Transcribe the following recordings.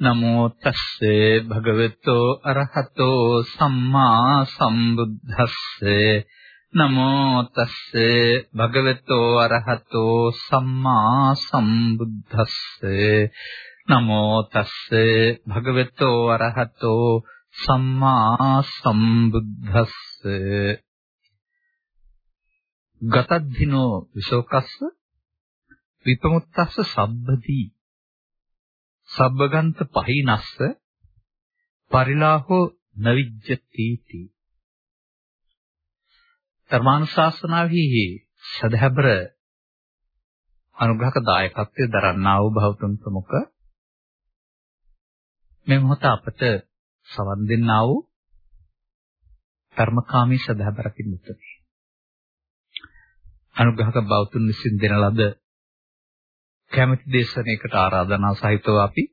නමෝ තස්සේ භගවතෝ අරහතෝ සම්මා සම්බුද්දස්සේ. නමෝ තස්සේ භගවතෝ අරහතෝ සම්මා සම්බුද්දස්සේ. නමෝ තස්සේ භගවතෝ අරහතෝ සම්මා සම්බුද්දස්සේ. ගතද්ධිනෝ විශෝකස්ස විපමුත්තස්ස සබ්බදී. සබ්බගන්ත පහිනස්ස පරිලාහෝ නවිජ්ජති තී ධර්මානුශාසනාවෙහි සදහැබර අනුග්‍රහක දායකත්වයේ දරන්නා වූ භෞතුන් ප්‍රමුඛ මේ මොහොත අපට සවන් දෙන්නා වූ කර්මකාමී සදහැබර පින්තුනි අනුග්‍රහක භෞතුන් විසින් දෙන ලද කැමැති දේශනාවකට ආරාධනා සහිතව අපි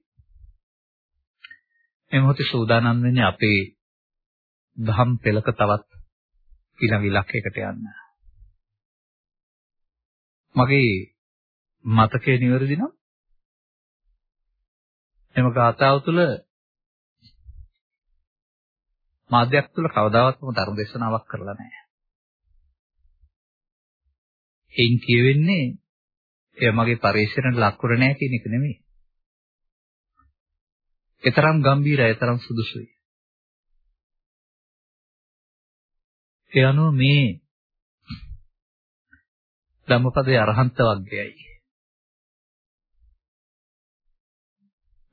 මේ මොහොතේ සූදානම් වෙන්නේ අපේ දහම් පෙළක තවත් ඊළඟ ඉලක්කයකට යන්න. මගේ මතකයේ නිවැරදි නම් එම ගාථාව තුළ මාධ්‍යයක් තුළ කවදාවත්ම ධර්ම දේශනාවක් කරලා නැහැ. එයින් කියවෙන්නේ එය මගේ පරිශ්‍රණයට ලක්කර නැහැ කියන එක නෙමෙයි. ඒතරම් ගැඹීරයි, ඒතරම් සුදුසුයි. ඒ අනුව මේ ධම්මපදයේ අරහන්ත වර්ගයයි.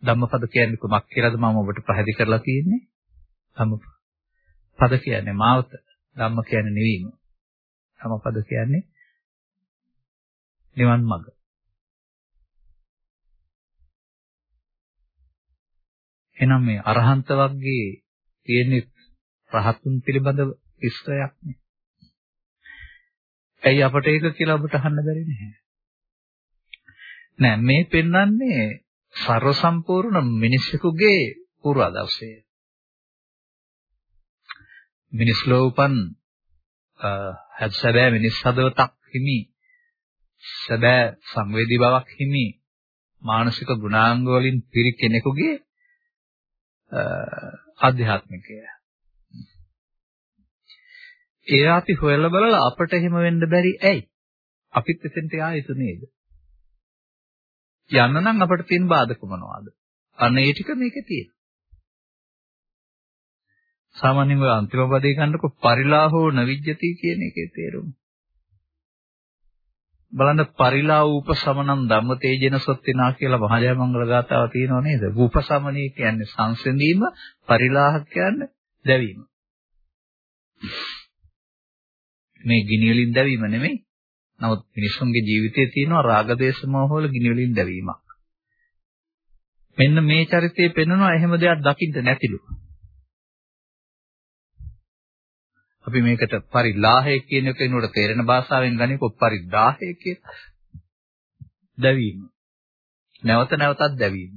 ධම්මපද කියන්නේ කොමක් කියලාද මම ඔබට පැහැදිලි කරලා තියෙන්නේ? ධම්මපද කියන්නේ මාවත, ධම්ම කියන්නේ නිවීම. ධම්මපද කියන්නේ නිවන් මඟ. එහෙනම් මේ අරහන්ත වර්ගයේ තියෙන රහතුන් පිළිබඳව ඉස්තරයක් නේ. ඇයි අපට ඒක කියලා ඔබට අහන්න බැරි නැහැ. නෑ මේ පෙන්වන්නේ ਸਰව සම්පූර්ණ මිනිසෙකුගේ පූර්වාදර්ශය. මිනිස් ලෝපන් හැබැයි මිනිස් හදවතක් හිමි සැබෑ සංවේදී බවක් හිමි මානසික ගුණාංග වලින් පිරි කෙනෙකුගේ ආධ්‍යාත්මිකය. ඒ අපි හොයලා බලලා අපට එහෙම වෙන්න බැරි ඇයි? අපිත් එතෙන්ට යා යුතු නේද? යන්න නම් අපට තියෙන බාධක මොනවද? අන්න ඒ ටික මේකේ තියෙනවා. සාමාන්‍යයෙන් ඔය අන්තිම පදේ ගන්නකො පරිලාහෝ නවිජ්ජති කියන එකේ තේරුම. බලන්න පරිලා උපසමනං ධම්මතේජන සොත්තිනා කියලා මහජය මංගල ගාතාව තියෙනව නේද? උපසමනී කියන්නේ සංසඳීම, පරිලාහ කියන්නේ දැවීම. මේ ගිනි වලින් දැවීම නෙමෙයි. නමුත් මිනිසුන්ගේ ජීවිතයේ තියෙනවා රාග දේශ මොහ වල ගිනි වලින් දැවීමක්. මෙන්න මේ චරිතයේ පෙන්වනවා එහෙම දෙයක් දකින්න නැතිලු. අපි මේකට පරිලාහය කියන එක එනකොට තේරෙන භාෂාවෙන් ගනිකො පරිදාහය කියන දැවීම. නැවත නැවතත් දැවීම.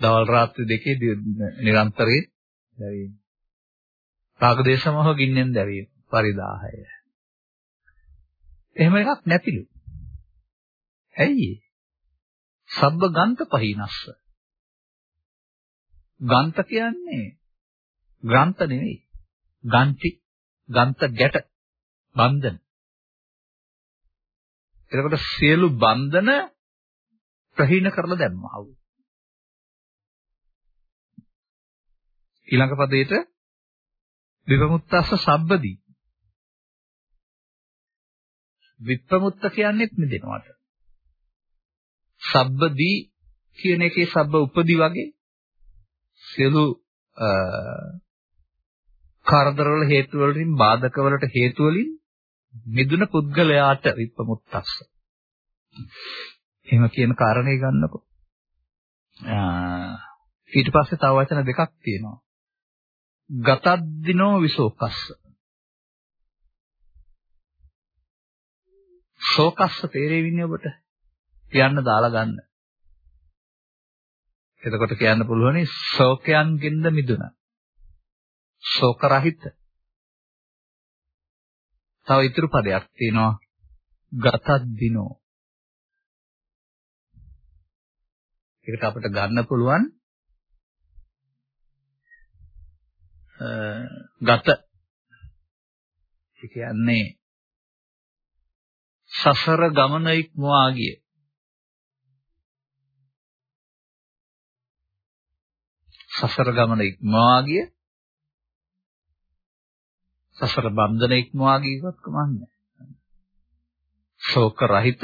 දවල් රාත්‍රී දෙකේ නිරන්තරයෙන් දැවීම. රාගදේශමහ ගින්නෙන් දැවීම පරිදාහය. එහෙම එකක් නැතිලු. ඇයි සබ්බ ගන්ත පහිනස්ස. ගන්ත කියන්නේ ග්‍රන්ථ නෙවෙයි. ගන්ති, ගන්ත ගැට, බන්ධන. එතකොට සියලු බන්ධන ප්‍රහීන කරලා දැම්මා වූ. ඊළඟ පදයට විපමුත්තස්ස සබ්බදී. විපමුත්ත කියන්නේත් මෙදෙනවට. සබ්බදී කියන එකේ සබ්බ උපදි වගේ සියලු කරදරවල හේතු වලින් බාධක වලට හේතු වලින් මිදුන පුද්ගලයාට විපමුත්තස්ස. එහෙම කියන කාරණේ ගන්නකො. ඊට පස්සේ තව වචන දෙකක් තියෙනවා. ගතද්දිනෝ විසෝකස්ස. ශෝකස්ස තේරෙවින්නේ ඔබට. කියන්න දාලා ගන්න. එතකොට කියන්න පුළුවනි ශෝකයන්ගෙන්ද මිදුණා. ශෝක රහිත. තව ඉතුරු පදයක් තියෙනවා ගතද්දිනෝ. ඒකට අපිට ගන්න පුළුවන් ගත ඒ කියන්නේ සසර ගමන ඉක්මවා ගිය සසර ගමන ඉක්මවා ගිය සසර බන්ධන ඉක්මවා ගියවත් කමන්නේ ශෝක රහිත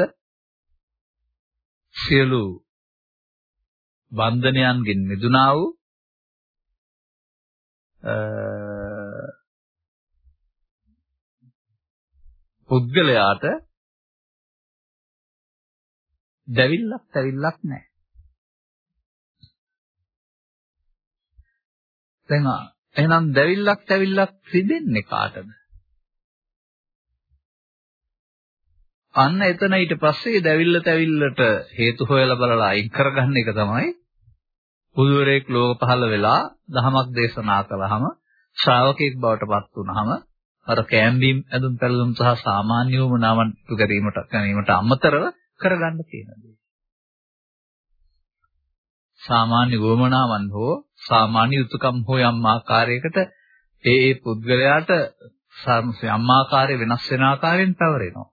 සියලු බන්ධනයන්ගෙන් මිදුණා වූ පුද්ගලයාට දැවිල්ලක් තැවිල්ලක් නැහැ. දැන් එහෙනම් දැවිල්ලක් තැවිල්ලක් රිදෙන්නේ කාටද? අන්න එතන ඊට පස්සේ දැවිල්ල තැවිල්ලට හේතු හොයලා බලලා අයින් කරගන්න එක තමයි බුදුරෙක් ලෝක පහළ වෙලා දහමක් දේශනා කළාම ශ්‍රාවකෙක් බවට පත් වුනහම අර කෑම්බීම් ඇඳුම් පැළඳුම් සහ සාමාන්‍ය වුණාවන් ඉටු කිරීමට ගැනීමට අමතරව කරගන්න තියෙන දේ. සාමාන්‍ය වමනාවන් හෝ සාමාන්‍ය යුතුයකම් හෝ යම් ආකාරයකට ඒ ඒ පුද්ගලයාට යම් ආකාරයේ වෙනස් වෙන ආකාරයෙන් පැවරෙනවා.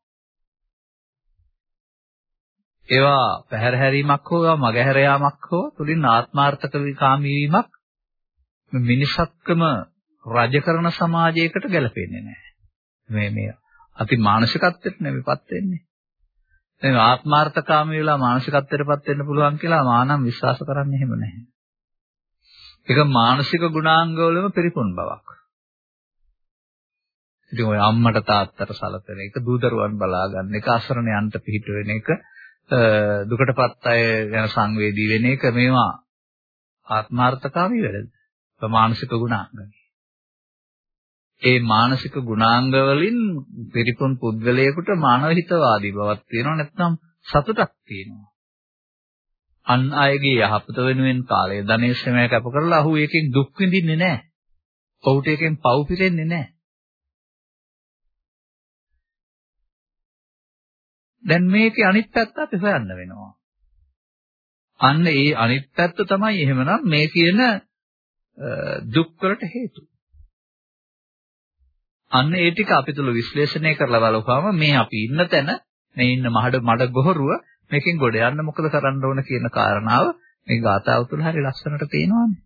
ඒවා පැහැර හැරීමක් හෝ ඒවා මගහැර යාමක් හෝ තුලින් ආත්මාර්ථක විකාමී වීමක් මිනිසත්කම රජ කරන සමාජයකට ගැලපෙන්නේ නැහැ. මේ මේ අති මානසිකත්වයට නෙමෙයිපත් වෙන්නේ. එහෙනම් ආත්මාර්ථකාමී වෙලා මානසිකත්වයටපත් වෙන්න පුළුවන් කියලා මානම් විශ්වාස කරන්නේ එහෙම නැහැ. ඒක මානසික ගුණාංගවලම පිරිපුන් බවක්. ඉතින් ඔය අම්මට තාත්තට සලකන එක, දූ දරුවන් බලා ගන්න එක, අසරණයන්ට පිහිට වෙන එක, දුකටපත් අය ගැන සංවේදී වෙන එක මේවා ආත්මාර්ථකාමී වැඩද? මානසික ගුණාංග. ඒ මානසික ගුණාංග වලින් පිරිපුන් පුද්ගලයෙකුට මානව හිතවාදී බවක් තියෙනවා නැත්නම් සතුටක් තියෙනවා. අන් අයගේ යහපත වෙනුවෙන් කාලය ධනෙ ශ්‍රමය කැප කරලා අහු ඒකෙන් දුක් විඳින්නේ නැහැ. ඔහුට ඒකෙන් පව් පිරෙන්නේ නැහැ. දැන් මේකේ අනිත් පැත්ත අපි හොයන්න වෙනවා. අන්න ඒ අනිත් පැත්ත තමයි එහෙමනම් මේ කියන දුක් වලට හේතුව. අන්න ඒ ටික අපි තුල විශ්ලේෂණය කරලා බලපුවාම මේ අපි ඉන්න තැන මේ ඉන්න මඩ මඩ ගොහරුව මේකෙන් ගොඩ යන්න මොකද කරන්න ඕන කියන කාරණාව මේ ගාථාව තුල හරි ලස්සනට පේනවානේ.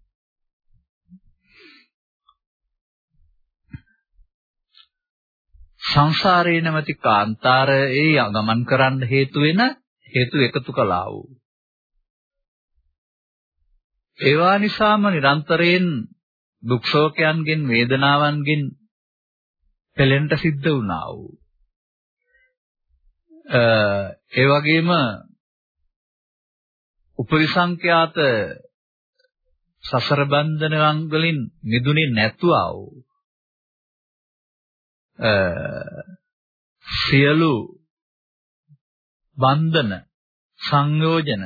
සංසාරේ නැමැති කාන්තාරයේ ගමන් කරන්න හේතු වෙන හේතු එකතු කළා වූ. ඒවා නිසාම නිරන්තරයෙන් දුක් ශෝකයන්ගෙන් වේදනාවන්ගෙන් පෙලෙන්න සිද්ධ වුණා වූ. ඒ වගේම උපරිසංඛ්‍යාත සසර බන්ධනයන් වලින් මිදුනේ නැතුව වූ සියලු බන්ධන සංයෝජන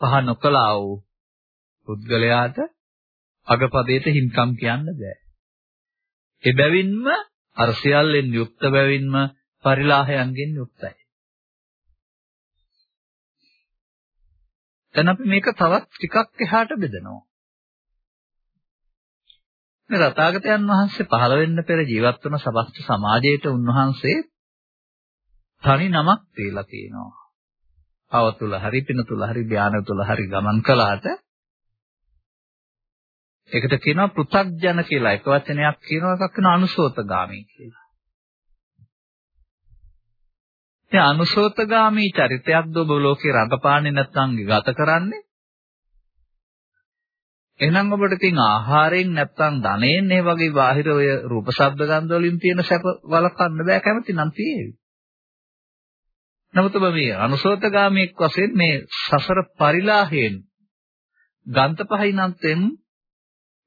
පහ නොකලා වූ පුද්ගලයාට අගපදයට හින්කම් කියන්න බෑ. එබැවින්ම අර සියල්ලෙන් යුක්ත බැවින්ම පරිලාහයන්ගෙන් යුක්තයි. දැන් අපි මේක තවත් ටිකක් එහාට බෙදනවා. මේ රතාගතයන් වහන්සේ පහළ වෙන්න පෙර ජීවත් වුණ සබස්ත සමාජයට උන්වහන්සේ තනි නමක් තියලා තියෙනවා. අව තුල හරි පින තුල හරි ධානය තුල හරි ගමන් කළාට ඒකට කියනවා පෘථග්ජන කියලා. එක වචනයක් කියනවා එකක් වෙන අනුසෝතගාමී කියලා. ඒ අනුසෝතගාමී චරිතයක්ද ඔබ ලෝකේ රඟපාන්නේ නැත්නම් ගත කරන්නේ? එහෙනම් ඔබට තියෙන ආහාරයෙන් නැත්නම් ධනෙන් මේ වගේ බාහිර ඔය රූප ශබ්ද ගන්ධ වලින් තියෙන සැප වලකන්න බෑ කැමති නම් තියෙවි. නමුත් ඔබ මේ අනුසෝතගාමීක් වශයෙන් මේ සසර පරිලාහයෙන් ගන්ත පහිනන්තෙන්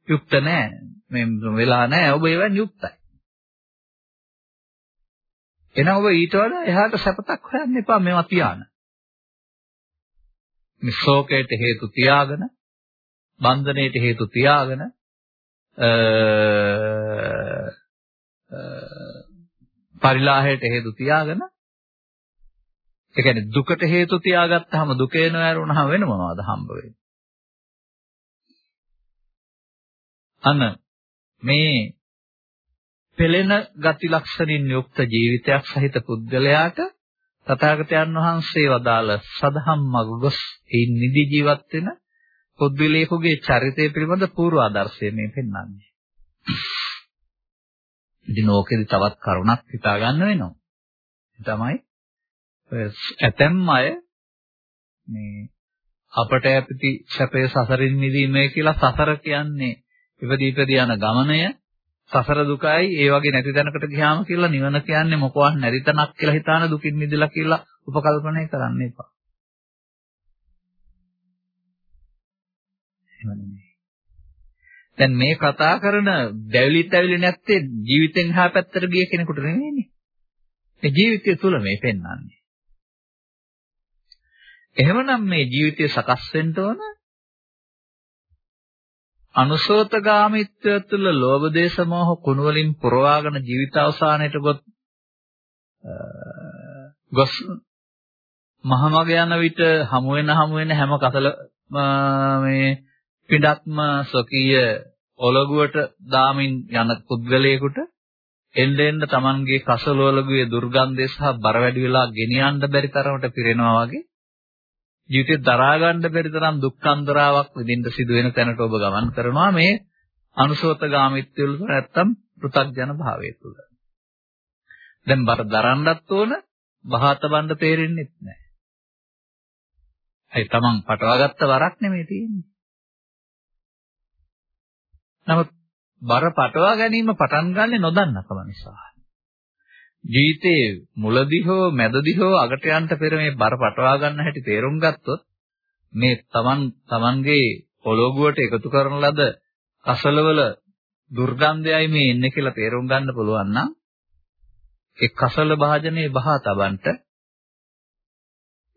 යුක්ත නැහැ. මේ වෙලා නැහැ. ඔබ ඒවෙන් යුක්තයි. එහෙනම් ඔබ ඊට වඩා එහාට සැපතක් හොයන්න එපා මේවා තියාන. මේ ශෝකයට හේතු තියාගෙන, බන්ධනයට හේතු තියාගෙන පරිලාහයට හේතු තියාගෙන ඒ කියන්නේ දුකට හේතු තියාගත්තාම දුකේ නොඇරුණාම වෙන මොනවද හම්බ වෙන්නේ? අන්න මේ පෙළෙන ගති ලක්ෂණින් යුක්ත ජීවිතයක් සහිත පුද්ගලයාට තථාගතයන් වහන්සේ වදාළ සදහම් මගගොස් ඒ නිදි ජීවත් වෙන පුද්ගලයෙකුගේ චරිතය පිළිබඳ පූර්ව ආදර්ශය මේ පෙන්වන්නේ. ඉතින් ඕකෙදි තවත් කරුණක් හිතා ගන්න වෙනවා. තමයි ඇතැම් අය මේ අපට ඇපති සැපේ සසරින් මිදීමේ කියලා සසර කියන්නේ ඉපදී ඉපදී යන ගමනය සසර දුකයි ඒ වගේ නැති තැනකට ගියාම කියලා නිවන කියන්නේ මොකවත් නැති තැනක් කියලා හිතාන දුකින් මිදලා කියලා උපකල්පනය කරන්න එපා. දැන් මේ කතා කරන දැවිලි තැවිලි නැත්තේ ජීවිතෙන් එහා පැත්තට ගිය කෙනෙකුට නෙවෙයිනේ. මේ ජීවිතය තුල මේ පෙන්වන්නේ. එහෙමනම් මේ ජීවිතය සකස් වෙන්න ඕන අනුසෝතගාමිත්වය තුළ ලෝභ දේශ මොහ කුණ වලින් පුරවාගෙන ජීවිත අවසානයට ගොත් ගොස් මහමග යන විට හමු වෙන හමු වෙන හැම කසල මේ පිටක්ම ස්වකීය ඔලගුවට දාමින් යන පුද්ගලයෙකුට එන්න එන්න Tamanගේ කසලවලගුවේ දුර්ගන්ධය සහ බර වැඩි වෙලා ගෙනියන්න බැරි තරමට පිරෙනවා වගේ ජීවිතේ දරා ගන්න බැරි තරම් දුක්ඛන්දරාවක් විඳින්න සිදු වෙන තැනට ඔබ ගමන් කරනවා මේ අනුසෝතගාමිත්වය වල නැත්තම් පෘථග්ජන භාවය තුල. දැන් බර දරන්නත් ඕන බහාත බණ්ඩ තේරෙන්නේ නැහැ. ඒ තමන් පටවාගත්ත වරක් නෙමෙයි තියෙන්නේ. නමුත් බර පටවා ගැනීම පටන් ගන්නෙ නොදන්නකම නිසා. ජීවිතේ මුලදී හෝ මැදදී හෝ අගට යන්න පෙර මේ බර පටවා ගන්න හැටි තේරුම් ගත්තොත් මේ Taman Tamanගේ පොළොගුවට එකතු කරන ලද කසලවල දුර්ගන්ධයයි මේ එන්නේ කියලා තේරුම් ගන්න පුළුවන් නම් ඒ කසල භාජනයේ බහා තබන්ට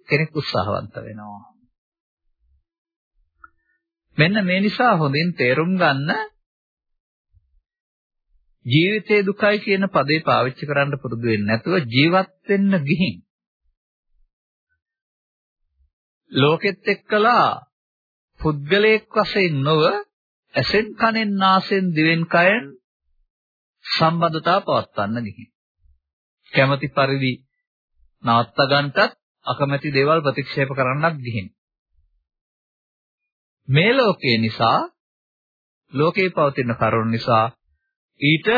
කෙනෙක් උත්සාහවන්ත වෙනවා. මෙන්න මේ නිසා හොඳින් තේරුම් ගන්න ජීවිතේ දුකයි කියන පදේ පාවිච්චි කරන්න පුරුදු වෙන්නේ නැතුව ජීවත් වෙන්න ගිහින්. ලෝකෙත් එක්කලා පුද්ගලයෙක් වශයෙන් නොව ඇසෙන් කනෙන් නාසෙන් දිවෙන් කයෙන් සම්බන්ධතාව පවත්වන්න ගිහින්. කැමැති පරිදි නවත්ත ගන්නටත් අකමැති දේවල් ප්‍රතික්ෂේප කරන්නත් ගිහින්. මේ ලෝකේ නිසා ලෝකේ පවතින කරුණ නිසා ඊට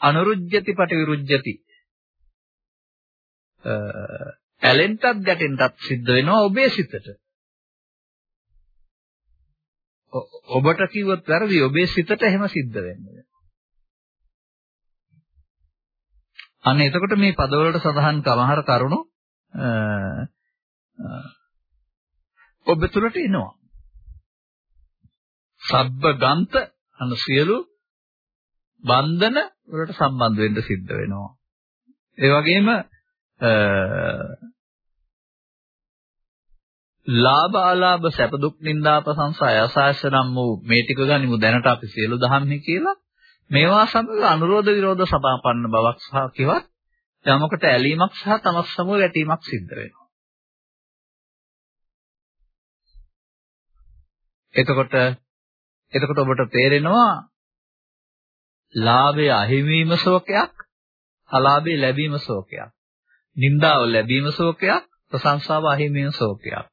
අනුරුජ්‍යති පටිවිරුජ්‍යති ඇලෙන්ටත් ගැටෙන්ටත් සිද්ධ වෙනවා ඔබේ සිතට. ඔබට කිව්වොත් වැරදි ඔබේ සිතට එහෙම සිද්ධ වෙන්නේ. අන්න එතකොට මේ පදවලට සඳහන් කමහර කරුණු ඔබ තුළට එනවා. සබ්බ ගන්ත අනු සියලු බන්ධන වලට සම්බන්ධ වෙන්න සිද්ධ වෙනවා. ඒ වගේම ලාභ අලාභ සැප දුක් නිന്ദා ප්‍රශංසා යසාස නම් වූ මේ ටික ගනිමු දැනට අපි සියලු දහම්හි කියලා මේවා සමග අනුරෝධ විරෝධ සමාපන්න බවක් සහ කිවත් යමකට ඇලීමක් සහ තමස් සමග ගැටීමක් සිද්ධ වෙනවා. එතකොට එතකොට ඔබට තේරෙනවා ලාභය අහිමීම ශෝකයක්, අලාභය ලැබීම ශෝකයක්. නිന്ദාව ලැබීම ශෝකයක්, ප්‍රශංසාව අහිමීම ශෝකයක්.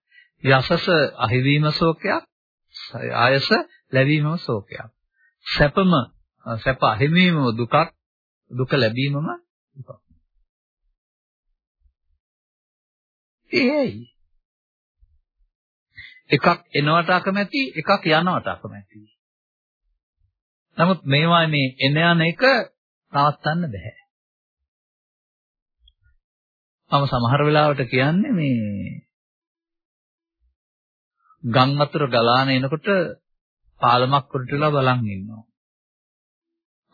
යසස අහිවීම ශෝකයක්, ආයස ලැබීම ශෝකයක්. සැපම සැප අහිමීම දුකක්, දුක ලැබීමම දුකක්. ඒයි එකක් එනවට අකමැති එකක් යනවට අකමැති නමුත් මේවා මේ එන යන එක නවත්තන්න බෑ. මම සමහර වෙලාවට කියන්නේ මේ ගම් වතුර ගලාන එනකොට පාලමක් උඩටලා බලන් ඉන්නවා.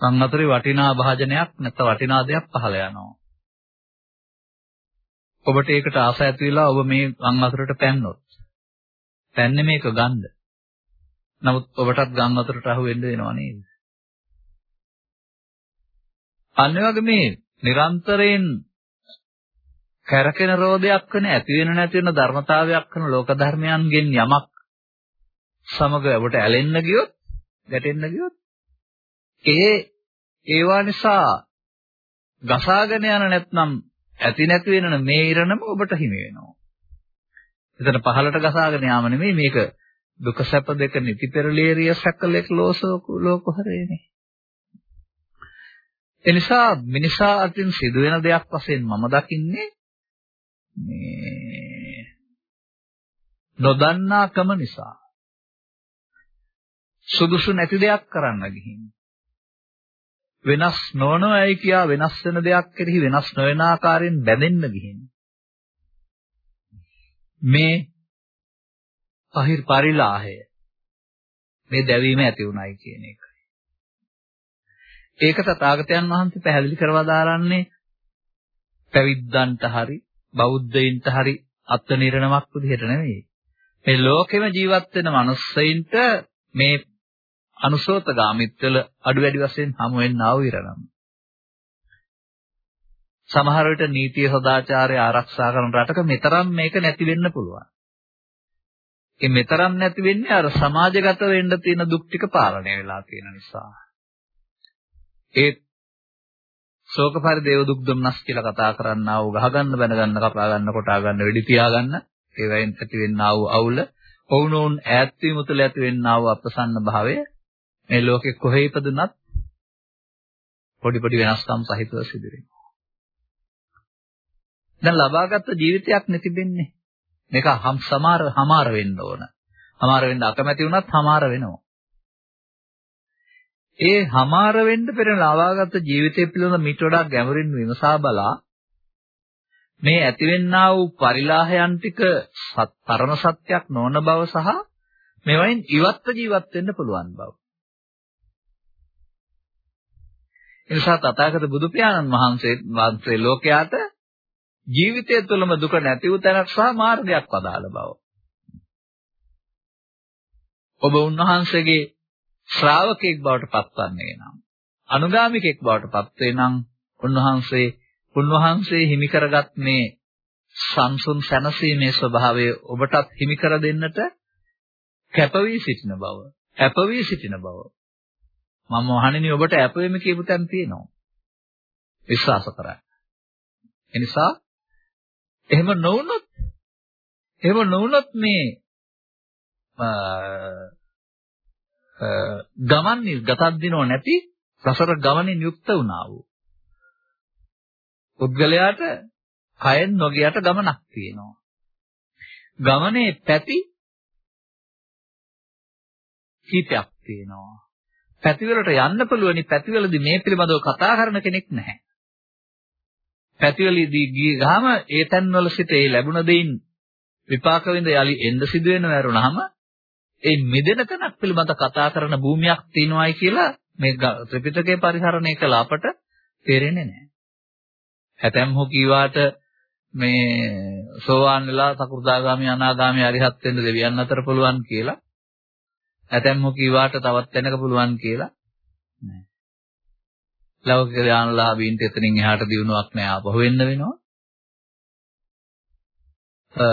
ගම් වතුරේ වටිනා භාජනයක් නැත්නම් වටිනා දෙයක් පහළ යනවා. ඔබට ඒකට ආස ඇති වෙලා ඔබ මේ ගම් වතුරට පැන්නොත් පැන්නේ මේක ගන්ද. නමුත් ඔබටත් ගම් වතුරට අහු වෙන්න වෙනව නේද? අන්න වගේ මේ නිරන්තරයෙන් කරකින රෝධයක් වෙන ඇති වෙන නැති වෙන ධර්මතාවයක් කරන ලෝක ධර්මයන්ගෙන් යමක් සමග ඔබට ඇලෙන්න ගියොත් ගැටෙන්න ගියොත් ඒ ඒවා නිසා ගසාගෙන යන නැත්නම් ඇති නැති වෙන මේ ඉරණම ඔබට හිමි වෙනවා. එතන පහලට ගසාගෙන යාම නෙමෙයි මේක දුක සැප දෙක නිතිපෙරලේරිය සැකලෙක් ලෝසෝක ලෝක හරේනේ. එනිසා මිනිසා අතින් සිදුවෙන දෙයක් වශයෙන් මම දකින්නේ මේ නොදන්නාකම නිසා. සුදුසු නැති දෙයක් කරන්න ගිහින්. වෙනස් නොවනවයි කියා වෙනස් වෙන දෙයක් කෙරෙහි වෙනස් නොවන ආකාරයෙන් බැඳෙන්න ගිහින්. මේ පහිර පරිලාහය මේ දැවීම ඇති උනායි කියන එකයි. ඒක තථාගතයන් වහන්සේ පැහැදිලි කරවා දාරන්නේ පැවිද්දන්ට හරි බෞද්ධයින්ට හරි අත්නිරණමක් විදිහට නෙවෙයි. මේ ලෝකෙම ජීවත් වෙන මිනිස්සෙයින්ට මේ අනුසෝතගාමිත්වල අඩු වැඩි වශයෙන් හමු වෙන්නා වූ ඉරණම්. සමහර විට නීතිය සදාචාරය ආරක්ෂා කරන රටක මෙතරම් මේක නැති වෙන්න පුළුවන්. ඒ මෙතරම් නැති වෙන්නේ අර සමාජගත වෙන්න තියෙන දුක් ටික පාලනය වෙලා තියෙන නිසා. ඒ ශෝක පරිදේව දුක් දුම්නස් කියලා කතා කරන්නා වූ ගහගන්න බැනගන්න කපා ගන්න කොටා ගන්න වෙඩි තියාගන්න ඒ වයින් ඇති වෙන්නා වූ අවුල ඔවුනොවුන් ඈත් වීම තුළ ඇති වෙන්නා වූ අප්‍රසන්න භාවය මේ ලෝකෙ කොහේ ඉපදුනත් පොඩි පොඩි වෙනස්කම් සහිතව සිදු වෙනවා. දැන් ලබාගත් ජීවිතයක් නැතිබෙන්නේ. මේක හම් සමාර හමාර වෙන්න ඕන. හමාර වෙන්න අකමැති වුණත් හමාර වෙනවා. ඒ හමාර වෙන්න පෙර ලබාගත් ජීවිතය පිළිබඳ මිට වඩා ගැඹුරින් විමසා බලා මේ ඇතිවෙන්නා වූ පරිලාහයන් ටික පරම සත්‍යක් නොවන බව සහ මෙවයින් ඉවත්ව ජීවත් වෙන්න පුළුවන් බව. එනිසා තථාගත බුදු පියාණන් වහන්සේ වහන්සේ ලෝකයාට ජීවිතය තුළම දුක නැති වූ තැනක් සහ මාර්ගයක් වදාළ බව. ඔබ උන්වහන්සේගේ ශ්‍රාවකෙක් බවට පත්වන්නේ නම් අනුගාමිකෙක් බවට පත්වේ නම් උන්වහන්සේ උන්වහන්සේ හිමි කරගත් මේ සංසුන් සැනසීමේ ස්වභාවය ඔබටත් හිමි කර දෙන්නට කැපවී සිටින බව, කැපවී සිටින බව මම වහණෙනි ඔබට අප වෙමි කියපු තැන තියෙනවා. විශ්වාස කරන්න. එනිසා එහෙම නොවුනොත් එහෙම නොවුනොත් මේ ගමන් ගතක් දිනව නැති සසර ගමනින් යුක්ත වුණා වූ පුද්ගලයාට කයෙන් නොගියට ගමනක් තියෙනවා. ගමනේ පැති කීපයක් තියෙනවා. පැතිවලට යන්න පුළුවනි පැතිවලදී මේ පිළිබඳව කතා කරන කෙනෙක් නැහැ. පැතිවලදී ගිය ගාම ඒ තැන්වල සිට ඒ ලැබුණ දෙයින් විපාක විඳ යලි එන්න සිදු වෙන වැරුණාම ඒ මිදෙන තැනක් පිළිබඳ කතා කරන භූමියක් තියෙනවායි කියලා මේ ත්‍රිපිටකේ පරිහරණය කළ අපට තේරෙන්නේ නැහැ. ඇතැම් හෝ කීවාට මේ සෝවාන් වෙලා සකෘදාගාමි අනාගාමි අරිහත් වෙන්න දෙවියන් අතර පුළුවන් කියලා ඇතැම්ම කිව්වාට තවත් තැනක පුළුවන් කියලා නෑ. ලෞකික ඥානලාභීන්ට එතනින් එහාට දිනුවක් නෑ ආපහු වෙන්න වෙනවා. අ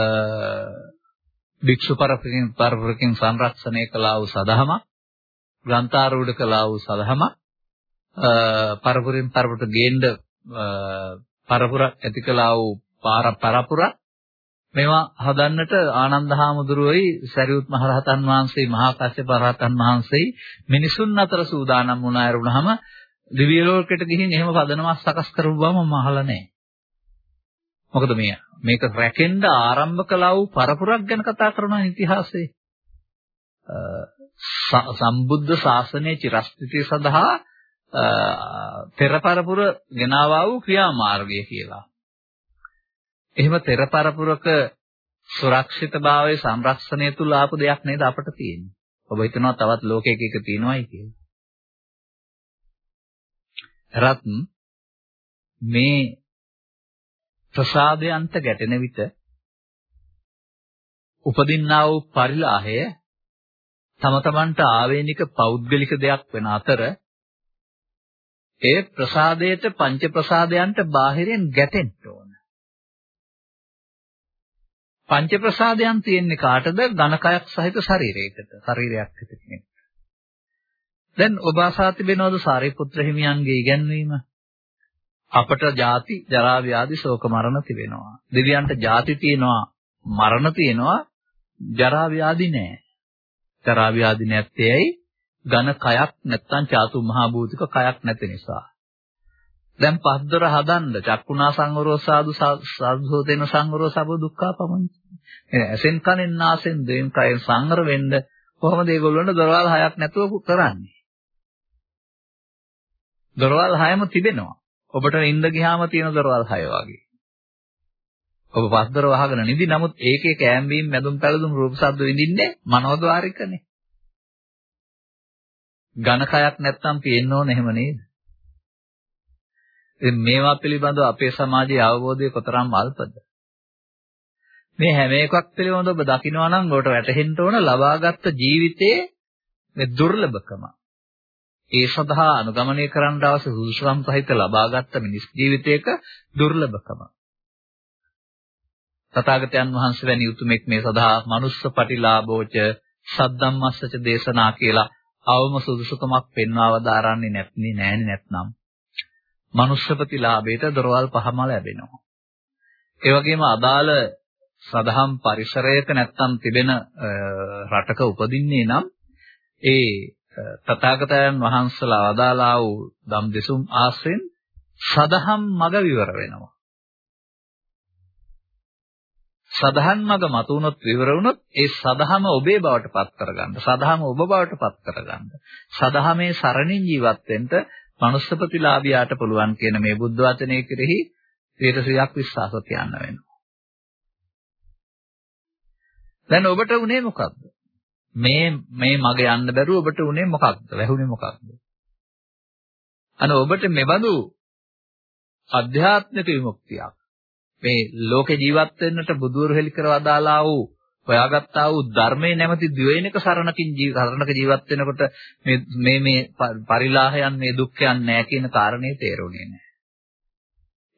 භික්ෂු පරපරකින් පරපරකින් සංරක්ෂණය කළා වූ සදහම ග්‍රන්ථාරූඪ කළා වූ සදහම පරපුරින් පරපුරට ගේන්න පරපුර ඇති කළා වූ පාර පරපුර මේවා හදන්නට ආනන්ද හාමුදුරුවෝයි සරියුත් මහරහතන් වහන්සේ මහා කශ්‍යප රහතන් වහන්සේ මිනිසුන් අතර සූදානම් වුණා ඇරුණාම දිව්‍ය ලෝකෙට ගිහින් එහෙම පදනමක් සකස් කරපු බව මම අහලා නැහැ. මොකද මේ මේක රැකෙන්න ආරම්භ කළා වූ පරපුරක් ගැන කතා කරන ඉතිහාසයේ සම්බුද්ධ ශාසනයේ චිරස්ථිතිය සඳහා පෙර පරපුර ගෙනාවා වූ ක්‍රියාමාර්ගය කියලා. එහෙම පෙර පරපුරක සුරක්ෂිතභාවය සංරක්ෂණය තුල ආපු දෙයක් නේද අපට තියෙන්නේ. ඔබ හිතනවා තවත් ලෝකයක එක තියෙනවයි කියලා. රත් මේ ප්‍රසාදයන්ට ගැටෙන විට උපදින්නා වූ පරිලාහය තම තමන්ට ආවේනික පෞද්ගලික දෙයක් වෙන අතර ඒ ප්‍රසාදයට පංච ප්‍රසාදයන්ට බාහිරින් ගැටෙන්න ඕන. පංච ප්‍රසාදයන් තියෙන්නේ කාටද? ඝනකයක් සහිත ශරීරයකට. ශරීරයක් හිතෙන්නේ. දැන් ඔබ අසා තිබෙනවද සාරිපුත්‍ර හිමියන්ගේ ඉගැන්වීම? අපට ජාති, ජරා ව්‍යාධි, ශෝක මරණ තිබෙනවා. දෙවියන්ට ජාති තියෙනවා, මරණ තියෙනවා, ජරා ව්‍යාධි නැහැ. ජරා ව්‍යාධි නැත්තේ ඇයි? ඝන කයක් නැත්තම් චාතු මහා භූතික කයක් නැති නිසා. දැන් පස්දර හදන්න චක්කුණා සංවරෝ සාදු සාධුතේන සංවරෝ සබ දුක්ඛා පමණයි. එන ඇසෙන් කනෙන් නාසෙන් දෙයෙන් කයෙන් සංවර වෙන්න කොහොමද ඒගොල්ලන්ට දොරවල් හයක් නැතුව කරන්නේ? දොරවල් හයම තිබෙනවා. ඔබට නිින්ද ගියාම තියෙන දොරවල් හය වගේ. ඔබ පස්දර වහගෙන නිදි නමුත් ඒකේ කෑම්බීම් මැදුම් පැලදුම් රූප ශබ්ද විඳින්නේ මනෝද්වාරිකනේ. ඝනකයක් නැත්තම් පේන්න ඕන එහෙම නේද? ඉතින් මේවා පිළිබඳව අපේ සමාජයේ අවබෝධය කොතරම් අල්පද? මේ හැම එකක් පිළිබඳව ඔබ දකිනවා නම් ඔබට වැටහෙන්න ඕන ලබාගත් ජීවිතයේ මේ දුර්ලභකම. ඒ සඳහා අනුගමනය කරන්න අවශ්‍ය සුදුසුකම් සහිත ලබාගත් මිනිස් ජීවිතයක දුර්ලභකම. තථාගතයන් වහන්සේ වැනි උතුමෙක් මේ සඳහා manuss පටිලාභෝච සද්දම්මස්සච දේශනා කියලා අවම සුදුසුකමක් පෙන්වව දාරන්නේ නැත්නේ නෑනේ නැත්නම් manussපතිලාභයට දොරවල් පහම ලැබෙනවා. ඒ වගේම අදාළ සදහම් පරිසරයක නැත්තම් තිබෙන රටක උපදින්නේ නම් ඒ තථාගතයන් වහන්සේලා අදාළා වූ ධම් දෙසුම් ආශ්‍රයෙන් සදහම් මග විවර වෙනවා. සදහන් මග මතු වුණොත් විවර වුණොත් ඒ සදහම ඔබේ බවට පත් කරගන්න. සදහම ඔබ බවට පත් කරගන්න. සදහමේ සරණින් ජීවත් වෙන්න මනුස්සපතිලාභියාට පුළුවන් කියන මේ බුද්ධ වචනය කෙරෙහි 100ක් විශ්වාස තියන්න වෙනවා. දැන් ඔබට උනේ මොකද්ද? මේ මේ මග යන්න බැරුව ඔබට උනේ මොකක්ද? වැහුනේ මොකක්ද? අන ඔබට මෙබඳු අධ්‍යාත්මික විමුක්තියක් මේ ලෝකේ ජීවත් වෙන්නට බුදුවරු හෙලි කරවදාලා වූ හොයාගත්තා වූ ධර්මයේ නැමැති ද්වේනික සරණකින් සරණක ජීවත් වෙනකොට මේ මේ මේ පරිලාහයන් මේ දුක්ඛයන් නැහැ කියන කාරණේ තේරුණේ නැහැ.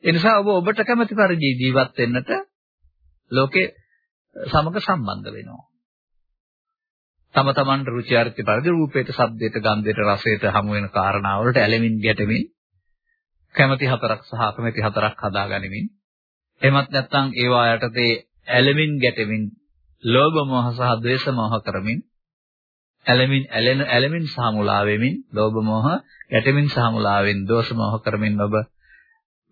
ඒ නිසා ඔබ ඔබට කැමති පරිදි ජීවත් වෙන්නට ලෝකේ සමග සම්බන්ධ වෙනවා. තම තමන්ට රුචි අරුචි පරිදි රූපයට, ශබ්දයට, ගන්ධයට, රසයට හමු වෙන කාරණාවලට ඇලෙමින් ගැටෙමින් කැමැති හතරක් සහ අකමැති හතරක් හදාගනිමින් එහෙමත් නැත්නම් ඒවා යටතේ ඇලෙමින් ගැටෙමින් ලෝභ මොහ සහ ද්වේෂ මොහ කරමින් ඇලෙමින් ඇලෙන ඇලෙමින් සහ මුලා වෙමින් ලෝභ මොහ ගැටෙමින් සහ මුලා වෙමින් දෝෂ මොහ කරමින් ඔබ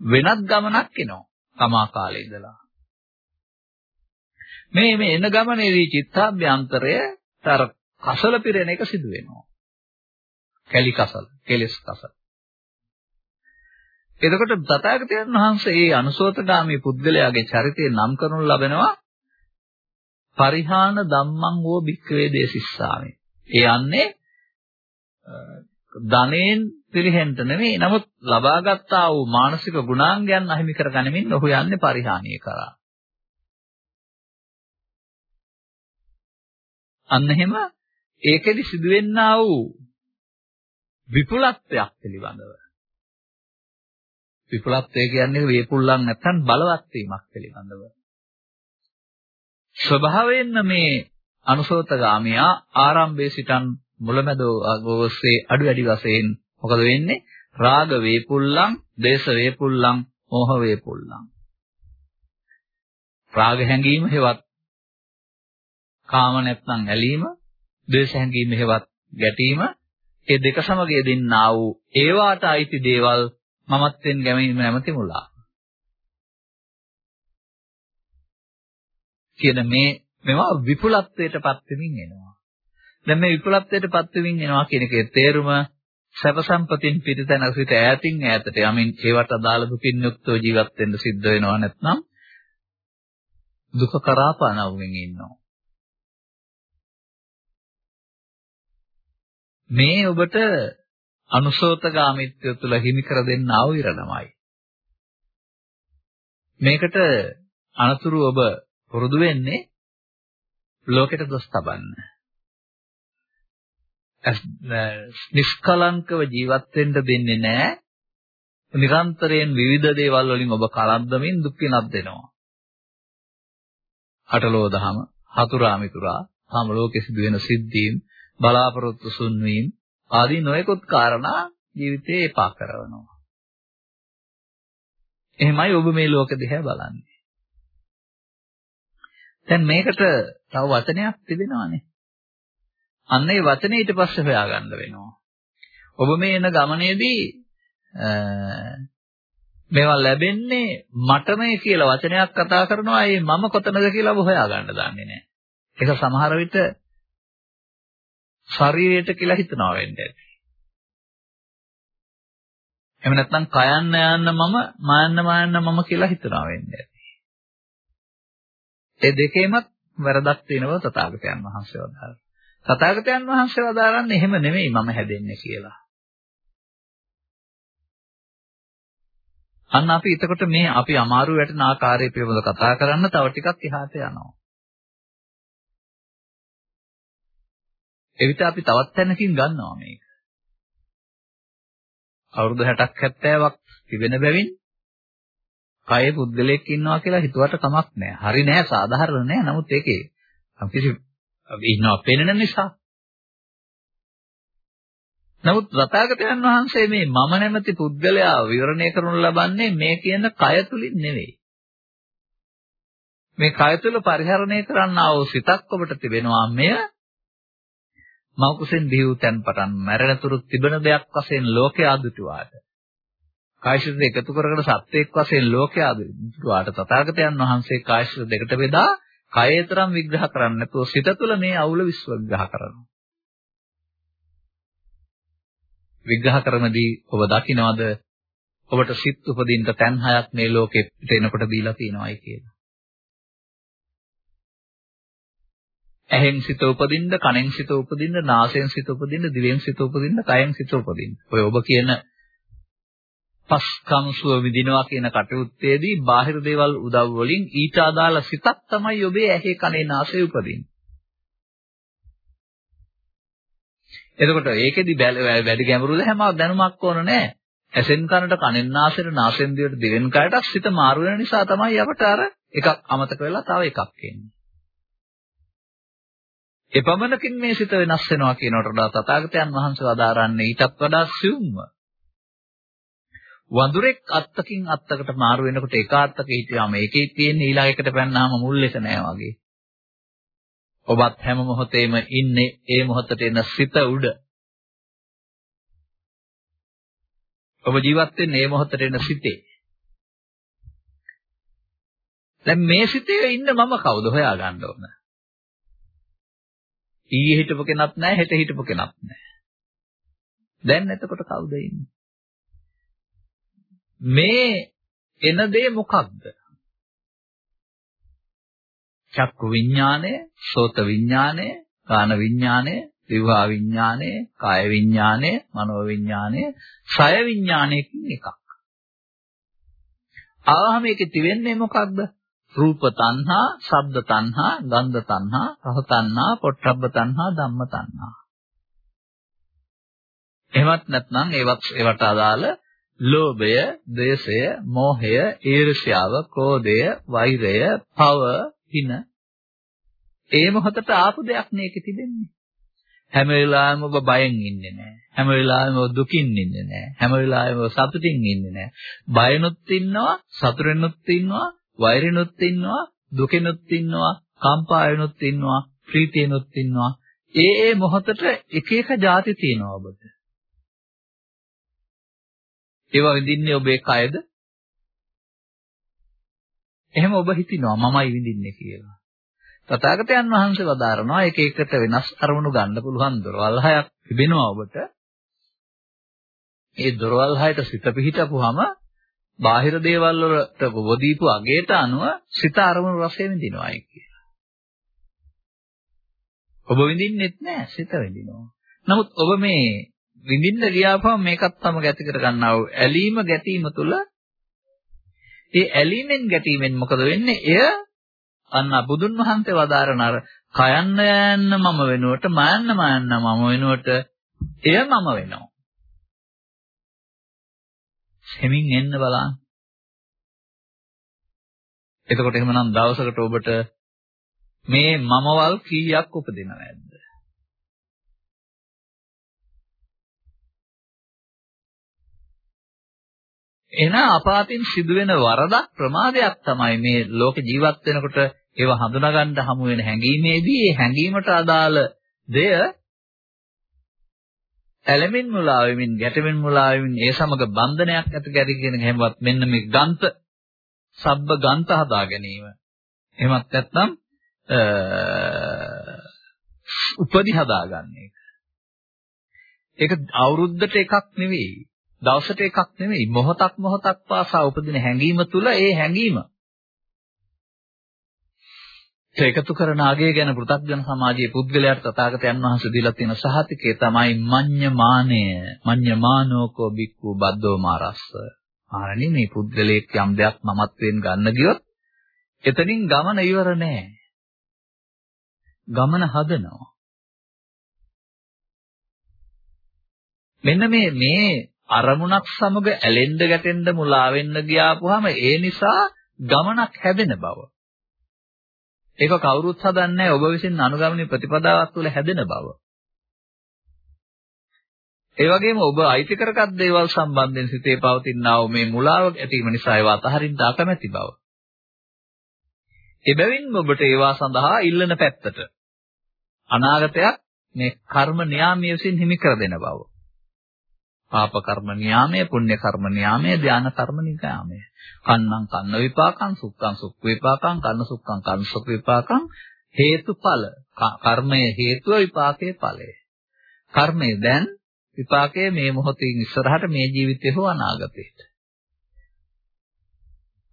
වෙනත් ගමනක් එනවා තමා කාලේ ඉඳලා. මේ මේ එන ගමනේදී චිත්තාභ්‍යන්තරය තර කසල පිරෙන එක සිදු වෙනවා කැලි කසල කෙලස් කසල එතකොට තථාගතයන් වහන්සේ මේ අනුසෝතගාමී පුද්ගලයාගේ චරිතය නම් කරනු ලබනවා පරිහාන ධම්මං හෝ භික්ඛවේ දේසිස්සාමි. ඒ යන්නේ ධනෙන් පිළිහෙන්න නෙමෙයි නමුත් ලබාගත්තා වූ මානසික ගුණාංගයන් අහිමි කරගනිමින් ඔහු යන්නේ පරිහානිය කරා. අන්න එහෙම ඒකෙදි සිදුවෙන්නා වූ විපුලත්වයක් පිළිබඳව විපුලත්වය කියන්නේ වේපුල්ලන් නැත්නම් බලවත් වීමක් පිළිබඳව. ස්වභාවයෙන්ම මේ අනුසෝතගාමියා ආරම්භයේ සිටන් මුලමැද ඔස්සේ අඩු වැඩි වශයෙන් මොකද වෙන්නේ? රාග වේපුල්ලන්, දේශ වේපුල්ලන්, මෝහ වේපුල්ලන්. රාග හැඟීම හේවත් කාම නැත්නම් ඇලීම, දේශ හැඟීම හේවත් ගැටීම, ඒ දෙක සමග යෙදෙන්නා වූ ඒවාට අයිති දේවල් මමත්වෙන් ගැමීම නැමැති මුලා. කියන මේ මේවා විපුලත්වයටපත් වෙමින් එනවා. දැන් මේ විපුලත්වයටපත් වෙමින් එනවා කියන එකේ තේරුම සැප සම්පතින් පිටතන සිට ඈතින් ඈතට යමින් ඒවට අදාළ දුකින් යුක්තව ජීවත් වෙන්න සිද්ධ වෙනවා නැත්නම් දුක කරා පනවමින් ඉන්නවා. මේ ඔබට අනුසෝතගාමිත්වය තුළ හිමි කර දෙන්න ආවිරණමයි. මේකට අනතුරු ඔබ පුරුදු වෙන්නේ ලෝකෙට දොස් තබන්න. නිෂ්කලංකව ජීවත් වෙන්න දෙන්නේ නැහැ. නිරන්තරයෙන් විවිධ දේවල් වලින් ඔබ කලද්දමින් දුක් විඳක් දෙනවා. අටලෝ දහම හතුරා මිතුරා තම ලෝකෙ සිදු වෙන සිද්ධීන් බලාපොරොත්තු සුන්වීම ආදී නොයෙකුත් කාරණා ජීවිතේ එපා කරනවා. එහෙමයි ඔබ මේ ලෝක දිහා බලන්නේ. දැන් මේකට තව වචනයක් තිබෙනවානේ. අන්න ඒ වචනේ ඊට පස්සේ හොයාගන්න වෙනවා. ඔබ මේ එන ගමනේදී මේවා ලැබෙන්නේ මටමයි කියලා වචනයක් කතා කරනවා ඒ මම කොතනද කියලා ඔබ හොයාගන්න දන්නේ නැහැ. ඒක සමහර විට ශරීරයට කියලා හිතනවා වෙන්නේ ඇති. එහෙම නැත්නම් කයන්න යන්න මම මායන්න මායන්න මම කියලා හිතනවා වෙන්නේ ඇති. ඒ දෙකේමත් වැරදක් තියෙනවා තථාගතයන් වහන්සේ වදාළා. තථාගතයන් වහන්සේ වදාරන්නේ එහෙම නෙමෙයි මම හැදෙන්නේ කියලා. අන්න අපි එතකොට මේ අපි අමාරු වැටෙන ආකාරය පිළිබඳව කතා කරන්න තව ටිකක් එහාට යනවා. එවිට අපි තවත් තැනකින් ගන්නවා මේක. අවුරුදු 60ක් 70ක් තිබෙන බැවින් කයේ පුද්ගලයෙක් ඉන්නවා කියලා හිතුවට කමක් නැහැ. හරි නෑ සාධාරණ නෑ. නමුත් ඒකේ කිසි ඉන්නවා පෙනෙන නිසා. නමුත් රතාගතයන් වහන්සේ මේ මම නැමැති පුද්ගලයා විවරණය කරනු ලබන්නේ මේ කියන කය තුලින් නෙවෙයි. මේ කය තුල පරිහරණය කරන්නා වූ සිතක් ඔබට තිබෙනවා මෙය මෞකුසෙන් බිහි වූ තැන් පටන් මැරෙනතුරු තිබෙන දෙයක් වශයෙන් ලෝකයේ ආදුටුවාට. කායශීල එකතු කරගෙන සත්‍යයක් වශයෙන් ලෝකයේ ආදුටුවාට තථාගතයන් වහන්සේ කායශීල දෙකට බෙදා කයේ තරම් විග්‍රහ කරන්නේ නැතුව සිත තුළ මේ අවුල විශ්ව විග්‍රහ කරනවා. විග්‍රහ කරනදී ඔබ දකිනවද? ඔබට සිත් උපදින්න තැන් හයක් මේ ලෝකෙ එනකොට දීලා තියෙනවායි කියලා. ඇහෙන් සිත උපදින්න, කනෙන් සිත උපදින්න, නාසයෙන් සිත උපදින්න, දිවෙන් සිත උපදින්න, කයෙන් සිත උපදින්න. ඔය ඔබ කියන පස්කම්සුව විදිනවා කියන කටයුත්තේදී බාහිර දේවල් උදව් වලින් ඊට අදාළ සිතක් තමයි ඔබේ ඇහි කනේ නාසයේ උපදින්නේ. එතකොට ඒකෙදි වැඩි ගැඹුරුද හැම දැනුමක් ඕන නැහැ. ඇසෙන් කනට කනෙන් නාසයට නාසෙන් දිවට දිවෙන් කයට සිත මාරු වෙන නිසා තමයි අපට අර එකක් අමතක වෙලා තව එකක් එන්නේ. එපමණකින් මේ සිත වෙනස් වෙනවා කියනකට වඩා තථාගතයන් වහන්සේ වදාරන්නේ ඊටත් වඩා සියුම්ව. වඳුරෙක් අත්තකින් අත්තකට මාරු වෙනකොට එක අත්තක හිටියාම ඒකේ තියෙන ඊළඟ එකට පැන්නාම මුල් එක නෑ වගේ. ඔබත් හැම මොහොතේම ඉන්නේ ඒ මොහොතට එන සිත උඩ. ඔබ ජීවත් වෙන්නේ මේ මොහොතට එන සිතේ. දැන් මේ සිතේ ඉන්න මම කවුද හොයාගන්න ඕන? ඊයේ හිටපු කෙනත් නැහැ හෙට හිටපු කෙනත් නැහැ. දැන් එතකොට කවුද ඉන්නේ? මේ එන දේ මොකක්ද? චක්කු විඥානය, සෝත විඥානය, කාන විඥානය, විභා විඥානය, කාය විඥානය, මනෝ විඥානය, සය විඥානයකින් එකක්. ආවහම ඒකේ තිබෙන්නේ මොකක්ද? රූප තණ්හා, ශබ්ද තණ්හා, ගන්ධ තණ්හා, රස තණ්හා, පොට්ටබ්බ තණ්හා, ධම්ම තණ්හා. එහෙමත් නැත්නම් ඒවත් ඒවට අදාළ ලෝභය, ද්වේෂය, මෝහය, ඊර්ෂ්‍යාව, ක්‍රෝධය, වෛරය, පව, හින ඒ මොහොතට ආපු දෙයක් මේකේ තිබෙන්නේ. හැම වෙලාවෙම ඔබ බයෙන් ඉන්නේ නැහැ. හැම වෙලාවෙම ඔබ දුකින් ඉන්නේ නැහැ. හැම වෙලාවෙම ඔබ සතුටින් ඉන්නේ නැහැ. බයනොත් ඉන්නවා, සතුටෙනුත් ඉන්නවා, වෛරිනුත් ඉන්නවා, දුකෙනුත් ඉන්නවා, කම්පාවෙනුත් ඉන්නවා, ප්‍රීතියනුත් ඉන්නවා. ඒ ඒ මොහොතට එක එක જાති තියෙනවා ඔබට. ඒවා විඳින්නේ ඔබේ කයද? එහෙම ඔබ හිතනවා මමයි විඳින්නේ කියලා. තථාගතයන් වහන්සේ වදාරනවා එක එකට වෙනස් අරමුණු ගන්න පුළුවන් දොරවල් හයක් තිබෙනවා ඔබට. ඒ දොරවල් හයට සිත පිහිටපුවාම බාහිර දේවල් වලට වදීපු අගයට අනුව සිත අරමුණු රසය විඳිනවායි කියලා. ඔබ විඳින්නෙත් නෑ සිත විඳිනවා. නමුත් ඔබ මේ විඳින්න ගියාපම මේකත් තම ගැති කර ගන්නා වූ ඇලීම ගැටීම තුළ ඒ ඇලීමෙන් ගැටීමෙන් මොකද වෙන්නේ? එය අන්න බුදුන් වහන්සේ වදාරන අර කයන්න යන්න මම වෙනුවට මයන්න මයන්න මම වෙනුවට එය මම වෙනවා. සෙමින් එන්න බලන්න. එතකොට එහෙමනම් දවසකට ඔබට මේ මමවල් කීයක් උපදිනවද? එන අපාතින් සිදුවෙන වරදක් ප්‍රමාදයක් තමයි මේ ලෝක ජීවත් වෙනකොට ඒව හඳුනාගන්න හමු වෙන හැඟීමේදී ඒ හැඟීමට අදාළ දෙය ඇලෙමින් මුලා වෙමින් ගැටෙමින් මුලා වෙමින් ඒ සමග බන්ධනයක් ඇති කරගෙන හැමවත් මෙන්න මේ ගන්ත සබ්බ ගන්ත හදා ගැනීම. එහෙමත් නැත්නම් උපදි හදාගන්න එක. ඒක අවුරුද්දට එකක් නෙවෙයි. දවසට එකක් නෙවෙයි. මොහොතක් මොහොතක් පාසා උපදින හැඟීම තුල ඒ හැඟීම ඒකතු කරන ආගය ගැන පෘථග්ජන සමාජයේ පුද්ගලයාට තථාගතයන් වහන්සේ දීලා තියෙන සහතිකය තමයි මඤ්ඤමානය. මඤ්ඤමානෝකෝ බික්ඛු බද්දෝ මාරස්ස. ආරණි මේ පුද්ගලයෙක් යම් දෙයක් මමත්වෙන් ගන්න ගියොත් එතනින් ගමන ඉවර නෑ. ගමන හදනවා. මෙන්න මේ මේ අරමුණක් සමග ඇලෙන්න ගැටෙන්න මුලා වෙන්න ගියාපුවාම ඒ නිසා ගමනක් හැදෙන බව. ඒක කවුරුත් හදන්නේ ඔබ විසින් අනුගමනයේ ප්‍රතිපදාවක් තුළ හැදෙන බව. ඒ වගේම ඔබ අයිති කරගත් දේවල් සම්බන්ධයෙන් සිතේ පවතිනා වූ මේ මුලාව ඇතිවීම නිසා ඒවා අතහරින්න අකමැති බව. එබැවින් ඔබට ඒවා සඳහා ඉල්ලන පැත්තට අනාගතයක් මේ කර්ම න්යාමයේ විසින් හිමි කර දෙන බව. පාප කර්ම න්යාමය, පුණ්‍ය කර්ම න්යාමය, ධාන කර්ම න්යාමය. කන්නම් කන්න විපාකං, සුක්ඛං සුක්ඛ විපාකං, කන්න සුක්ඛං කන්න සුක්ඛ විපාකං හේතුඵල. කර්මයේ හේතුව විපාකයේ ඵලය. කර්මය දැන් විපාකයේ මේ මොහොතින් ඉස්සරහට මේ ජීවිතේ හෝ අනාගතේට.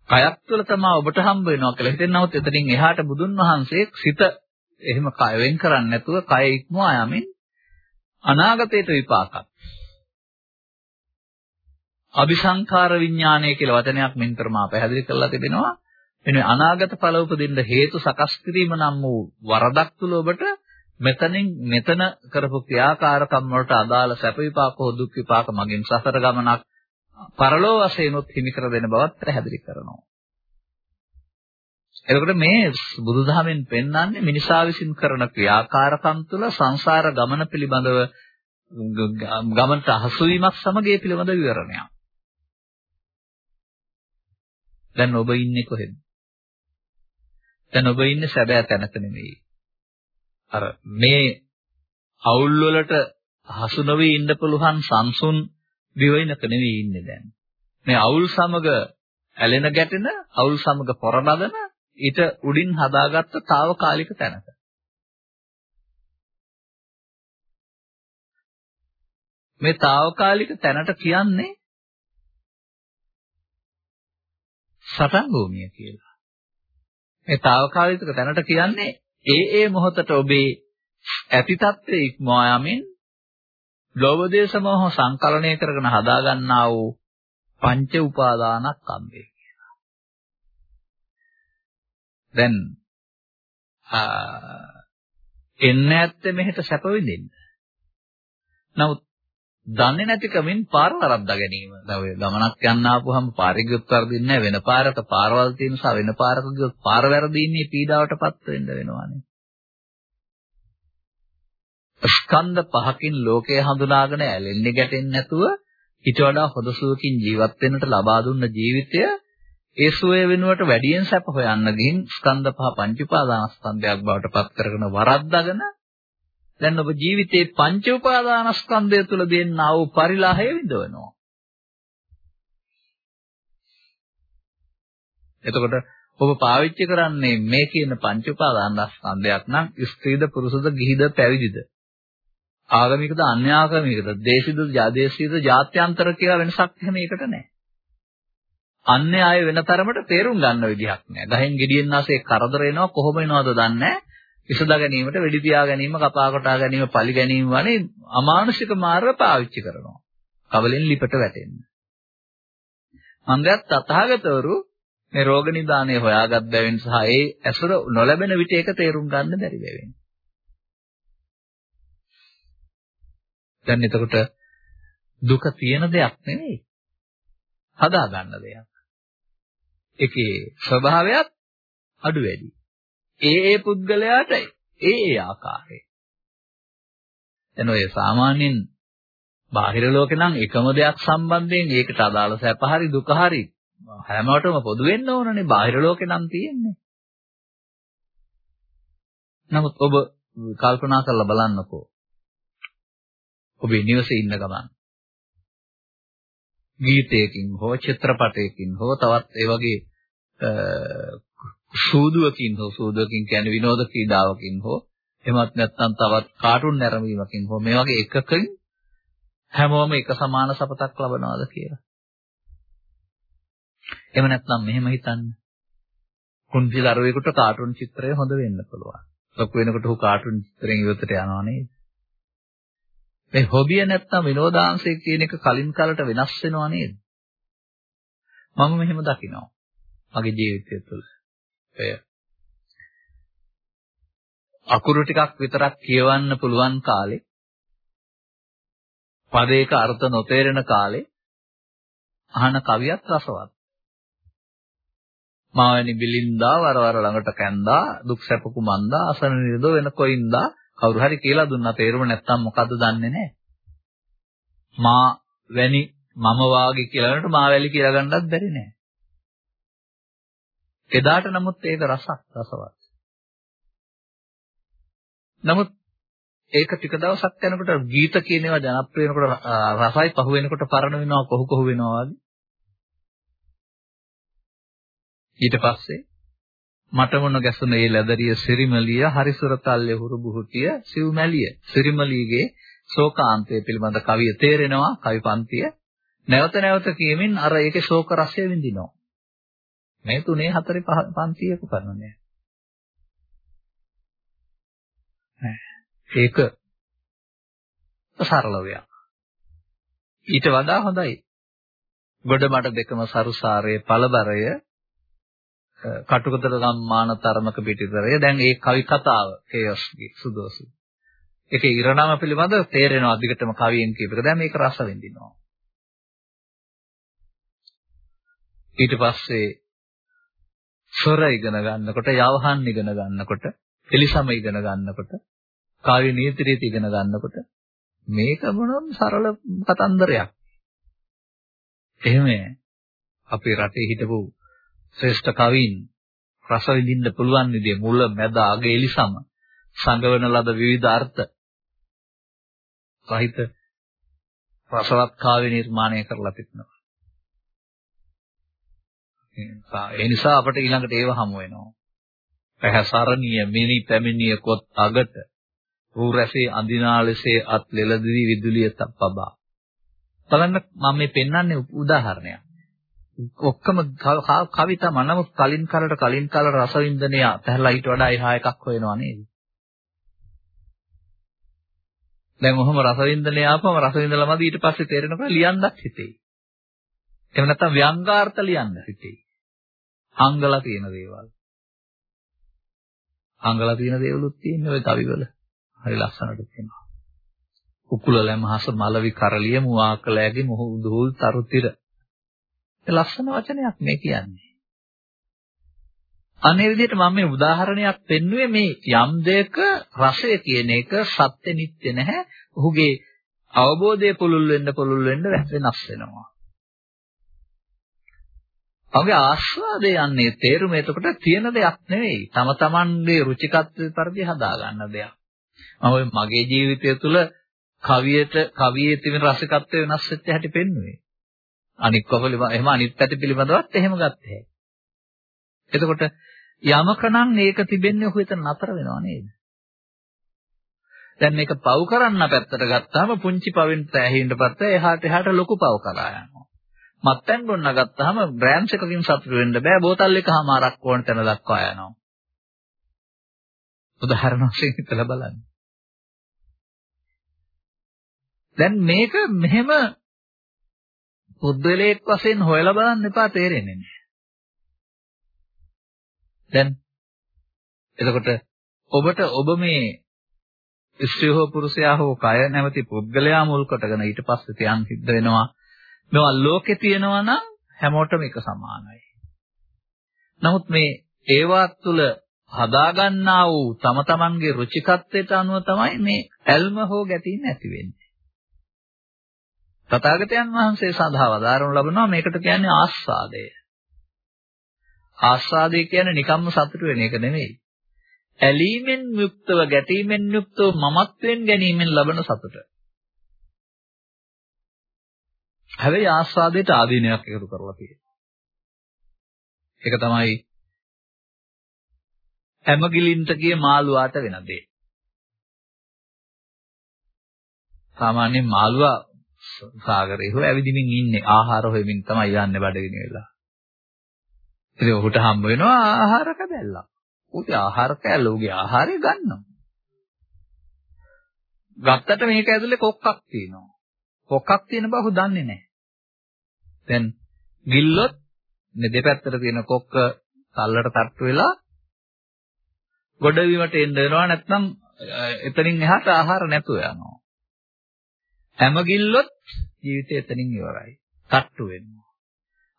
කයක් තුළ තමයි ඔබට හම්බ වෙනවා කියලා හිතෙන නමුත් එතනින් එහාට බුදුන් වහන්සේ සිත එහෙම කය වෙන් කරන්නේ නැතුව කය ඉක්මවා යමින් අනාගතයට විපාකක් අபிසංකාර විඥානය කියලා වචනයක් මෙන්තර මා පැහැදිලි කරලා තිබෙනවා. මෙන්න අනාගත ඵල උපදින්න හේතු සකස් කිරීම නම් වූ වරදක් තුල ඔබට මෙතනින් මෙතන කරපු ක්‍රියාකාරකම් වලට අදාළ සැප විපාක හෝ දුක් විපාක මගින් සසර ගමනක් පරලෝ වශයෙන් උත් හිමි කර දෙන බවත් පැහැදිලි කරනවා. එතකොට මේ බුදුදහමෙන් පෙන්වන්නේ මිනිසා විසින් කරන ක්‍රියාකාරකම් තුළ සංසාර ගමන පිළිබඳව ගමනට හසු වීමක් සමග ඒ පිළිබඳ විවරණයක්. දැන් ඔබ ඉන්නේ කොහෙද? දැන් ඔබ ඉන්නේ සැබෑ තැනක නෙමෙයි. අර මේ අවුල් වලට හසු නොවි ඉන්න පුළුවන් සංසුන් දිවයිනක නෙවෙයි ඉන්නේ දැන්. මේ අවුල් සමග ඇලෙන ගැටෙන අවුල් සමග පොරබදන ඊට උඩින් හදාගත්ත తాවකාලික තැනක. මේ తాවකාලික තැනට කියන්නේ සටන් භූමිය කියලා. මේ తాවකාලික තැනට කියන්නේ ඒ ඒ මොහොතට ඔබේ ඇති తත්වයේ ඉක්මවා යමින් ලෝභ දේශ මොහ සංකලනය කරගෙන හදා ගන්නා වූ පංච උපාදානස්කන්ධය කියලා. දැන් එන්නේ නැත්තේ මෙහෙට සැප විඳින්න. නමුත් දන්නේ නැතිකමින් පාර වරද්දා ගැනීම. දැන් ඔය ගමනක් යන්න ආපුවම පාරේ ගියොත් වරදින්නේ නැහැ වෙන පාරක පාරවල් තියෙන නිසා වෙන පාරක ගියොත් පාර වැරදින්නේ පීඩාවටපත් වෙන්න වෙනවානේ. ස්කන්ධ පහකින් ලෝකය හඳුනාගෙන ඇලෙන්නේ ගැටෙන්නේ නැතුව ඊට වඩා හොඳ සුවකින් ජීවත් වෙන්නට ලබා දුන්න ජීවිතය ඒ සුවය වෙනුවට වැඩියෙන් සැප හොයන්න ගින් ස්කන්ධ පහ පංච උපාදානස්කන්ධයක් බවට පත් කරගෙන වරද්දාගෙන දැන් ඔබ ජීවිතේ පංච උපාදානස්කන්ධය තුල දෙන්නා වූ පරිලාහය විඳවනවා. එතකොට ඔබ පාවිච්චි කරන්නේ මේ කියන පංච උපාදානස්කන්ධයක් නම් ස්ත්‍රීද පුරුෂද ගිහිද පැවිදිද ආගමිකද අන්‍යාගමිකද දේශිද ජාදේශීද ජාත්‍යන්තර කියලා වෙනසක් එහෙම ඒකට නැහැ. අන්‍ය අය වෙන තරමට තේරුම් ගන්න විදිහක් නැහැ. ගහෙන් ගෙඩියෙන් නැසේ කරදර එනවා කොහොම එනවද දන්නේ නැහැ. විසඳා ගැනීමට වෙඩි තියා ගැනීම, කපා කොටා ගැනීම, පලි ගැනීම වගේ අමානුෂික මාර්ග පාවිච්චි කරනවා. කවලෙන් ලිපට වැටෙන්න. මන්දයත් තථාගතවරු මේ රෝග නිදානය හොයාගත් බැවින් සහ ඒ ඇසුර නොලැබෙන විට ඒක තේරුම් ගන්න බැරි බැවින්. දැන් එතකොට දුක තියෙන දෙයක් නෙවෙයි. හදා ගන්න දෙයක්. ඒකේ ස්වභාවයත් අඩු වැඩි. ඒ ඒ පුද්ගලයාට ඒ ඒ ආකාරයේ. එන ඔය සාමාන්‍යයෙන් බාහිර ලෝකේ නම් එකම දෙයක් සම්බන්ධයෙන් ඒකට අදාළ සැප හරි දුක හරි හැමෝටම පොදු වෙන්න ඕනනේ බාහිර ලෝකේ නම් තියෙන්නේ. නමුත් ඔබ කල්පනා කරලා බලන්නකෝ. ඔබේ නිවසේ ඉන්න ගමන් ගීතයකින් හෝ චිත්‍රපටයකින් හෝ තවත් ඒ වගේ සූදුවකින් හෝ සූදුවකින් කියන්නේ විනෝද ක්‍රීඩාවකින් හෝ එහෙමත් නැත්නම් තවත් කාටුන් නැරඹීමකින් හෝ මේ වගේ එකකින් හැමෝම එක සමාන සපතක් ලබනවාද කියලා. එහෙම නැත්නම් මෙහෙම හිතන්න. කුංචි දරුවෙකුට කාටුන් චිත්‍රය හොඳ වෙන්න පුළුවන්. ලොකු වෙනකොට උ කාටුන් චිත්‍රයෙන් ඉවතට යනවා නේද? මේ හොබිය නැත්තම් විනෝදාංශය කියන එක කලින් කාලට වෙනස් වෙනවා නේද? මම මෙහෙම දකිනවා. මගේ ජීවිතය තුළ. එය අකුරු ටිකක් විතරක් කියවන්න පුළුවන් කාලේ පදයක අර්ථ නොතේරෙන කාලේ අහන කවියක් රසවත්. මාවැනි බිලින්දා වරවර ළඟට කැන්දා දුක් සැප කුමන්දා අසන නිරදෝ වෙන කොයින්දා කවුරු හරි කියලා දුන්නා තේරුම නැත්තම් මොකද්ද දන්නේ නැහැ. මා වැනි මම වාගේ කියලා නට මා වැලි කියලා ගන්නත් බැරි නෑ. එදාට නමුත් ඒක රසක් රසවත්. නමුත් ඒක ටික දවසක් යනකොට ගීත කියන ඒවා ජනප්‍රිය වෙනකොට රසයි පහු වෙනකොට පරණ වෙනවා කොහු කොහු වෙනවා වගේ. ඊට පස්සේ මට මොන ගැසුන ඒ ලැදරිය සිරිමලිය හරිසුරතල්ය හුරු බුහුතිය සිව්මැලිය සිරිමලියගේ ශෝකාන්තය පිළිබඳ කවිය තේරෙනවා කවි පන්තිය නැවත නැවත කියමින් අර ඒකේ ශෝක රසය විඳිනවා මේ තුනේ හතරේ පන්තියක කරන්නේ. ඒක සරල වෙයක් ඊට වඩා හොඳයි. ගොඩ මඩ දෙකම සරුසාරයේ පළබරය කටුකතර සම්මාන තරමක පිටිතරය. දැන් ඒ කවි කතාව කේයස්ගේ සුදෝසු. ඒකේ ඉරණම පිළිබඳව තේරෙනවා අධිකටම කවියෙන් කියපේක. දැන් මේක රස විඳිනවා. ඊට පස්සේ ස්වර ඉගෙන ගන්නකොට යවහන් ඉගෙන ගන්නකොට පිළිසම ඉගෙන ගන්නකොට කාව්‍ය නීති රීති ඉගෙන ගන්නකොට මේක මොනම සරල කතන්දරයක් එහෙම අපේ රටේ හිටපු ශ්‍රේෂ්ඨ කවීන් රස විඳින්න පුළුවන් විදිය මුල මැද අග එලිසම සංගවන ලද විවිධ අර්ථ සහිත රසවත් කාව්‍ය නිර්මාණය කරලා තිබෙනවා. ඒ නිසා අපට ඊළඟට ඒව හමු වෙනවා. පැහැසරණීය මිනි පැමිණිය කොත් අගට ඌ රැසේ අඳිනාලසේ අත් ලෙලදිවි විදුලිය තප්පබා. බලන්න මම මේ පෙන්වන්නේ උදාහරණයක්. ඔක්කොම කවිතා මනමුත් කලින් කාලට කලින් කාල රසවින්දනය පැහැලා ඊට වඩා එහා එකක් හොයනවා නේද? දැන් ඔහොම රසවින්දනය ආපම රසවින්දලමද ඊට පස්සේ තේරෙනකොට ලියන්නත් හිතේ. එහෙම නැත්නම් ව්‍යංගාර්ථ ලියන්න හිතේ. හංගලා තියෙන දේවල්. හංගලා තියෙන දේවලුත් තියෙන්නේ ওই කවිවල. හරි ලස්සනට තියෙනවා. උකුල ලැමහස මලවි කරලිය මුවාකලෑගේ මොහු දුහුල් තරුතිර ලස්සන වචනයක් මේ කියන්නේ. අනේ විදිහට මම මේ උදාහරණයක් පෙන්නුවේ මේ යම් දෙයක රසය කියන එක සත්‍ය නිත්‍ය නැහැ. ඔහුගේ අවබෝධය පුළුල් වෙන්න පුළුල් වෙන්න වෙනස් වෙනවා. ඔහුගේ ආස්වාදය යන්නේ තේරුම එතකොට තියෙන දෙයක් නෙවෙයි. තම තමන්ගේ රුචිකත්වයේ පරිදි හදා ගන්න දෙයක්. මම මගේ ජීවිතය තුළ කවියට කවියේ තිබෙන රසිකත්වය වෙනස් වෙච්ච හැටි පෙන්වුවේ. අනික් කොහොම එහෙම අනිත් පැති පිළිබඳවත් එහෙම ගත්තේ. එතකොට යමක නම් මේක තිබෙන්නේ ඔහු එතන නතර වෙනව නේද? දැන් මේක පව් කරන්න පැත්තට ගත්තාම පුංචි පවෙන් තැහින්න පස්ස එහාට එහාට ලොකු පව් කරා යනවා. මත්පැන් බොන්න ගත්තාම බ්‍රෑන්ඩ්ස් එකකින් සතුට වෙන්න බෑ බෝතල් එකමාරක් ඕන තැන දක්වා යනවා. උදාහරණ වශයෙන් හිතලා බලන්න. දැන් මේක මෙහෙම පුද්ගලයෙක් වශයෙන් හොයලා බලන්න එපා තේරෙන්නේ නැහැ. දැන් එතකොට ඔබට ඔබ මේ ස්ත්‍රී හෝ පුරුෂයා හෝ කය නැමැති පුද්ගලයා මුල් කොටගෙන ඊට පස්සේ තියන් සිද්ධ වෙනවා. මේවා ලෝකේ තියෙනවා නම් හැමෝටම එක සමානයි. නමුත් මේ ඒවා තුළ හදාගන්නා වූ තම තමන්ගේ රුචිකත්වයට අනුව තමයි මේ ඇල්ම හෝ ගැටීම ඇති වෙන්නේ. තථාගතයන් වහන්සේ සඳහා වදාරනු ලබනවා මේකට කියන්නේ ආස්වාදය. ආස්වාදය කියන්නේ නිකම්ම සතුට වෙන එක නෙමෙයි. ඇලීමෙන් යුක්තව ගැටීමෙන් යුක්තව මමත්වෙන් ගැනීමෙන් ලබන සතුට. හැබැයි ආස්වාදයට ආදීනයක් එකතු කරලා තියෙනවා. ඒක තමයි හැමගිලින්ට කිය මාළුවාට වෙන දේ. සාමාන්‍යයෙන් මාළුවා සාගරේ හොය ඇවිදින්මින් ඉන්නේ ආහාර හොයමින් තමයි යන්නේ බඩගිනි වෙලා. ඉතින් ඔහුට හම්බ වෙනවා ආහාරක බැල්ලක්. ඌගේ ආහාර කෑල්ල ඌගේ ආහාරය ගන්නවා. ගත්තට මේක ඇතුලේ කොක්කක් තියෙනවා. කොක්කක් තියෙන බව ඔහු දන්නේ නැහැ. දැන් ගිල්ලොත් මේ දෙපැත්තට තියෙන කොක්ක තල්ලට තට්ටු වෙලා ගොඩවීමට එන්න වෙනවා නැත්නම් එතනින් එහාට ආහාර නැතුව යනවා. හැම ගිල්ලොත් ජීවිතය එතනින් ඉවරයි. තට්ටු වෙනවා.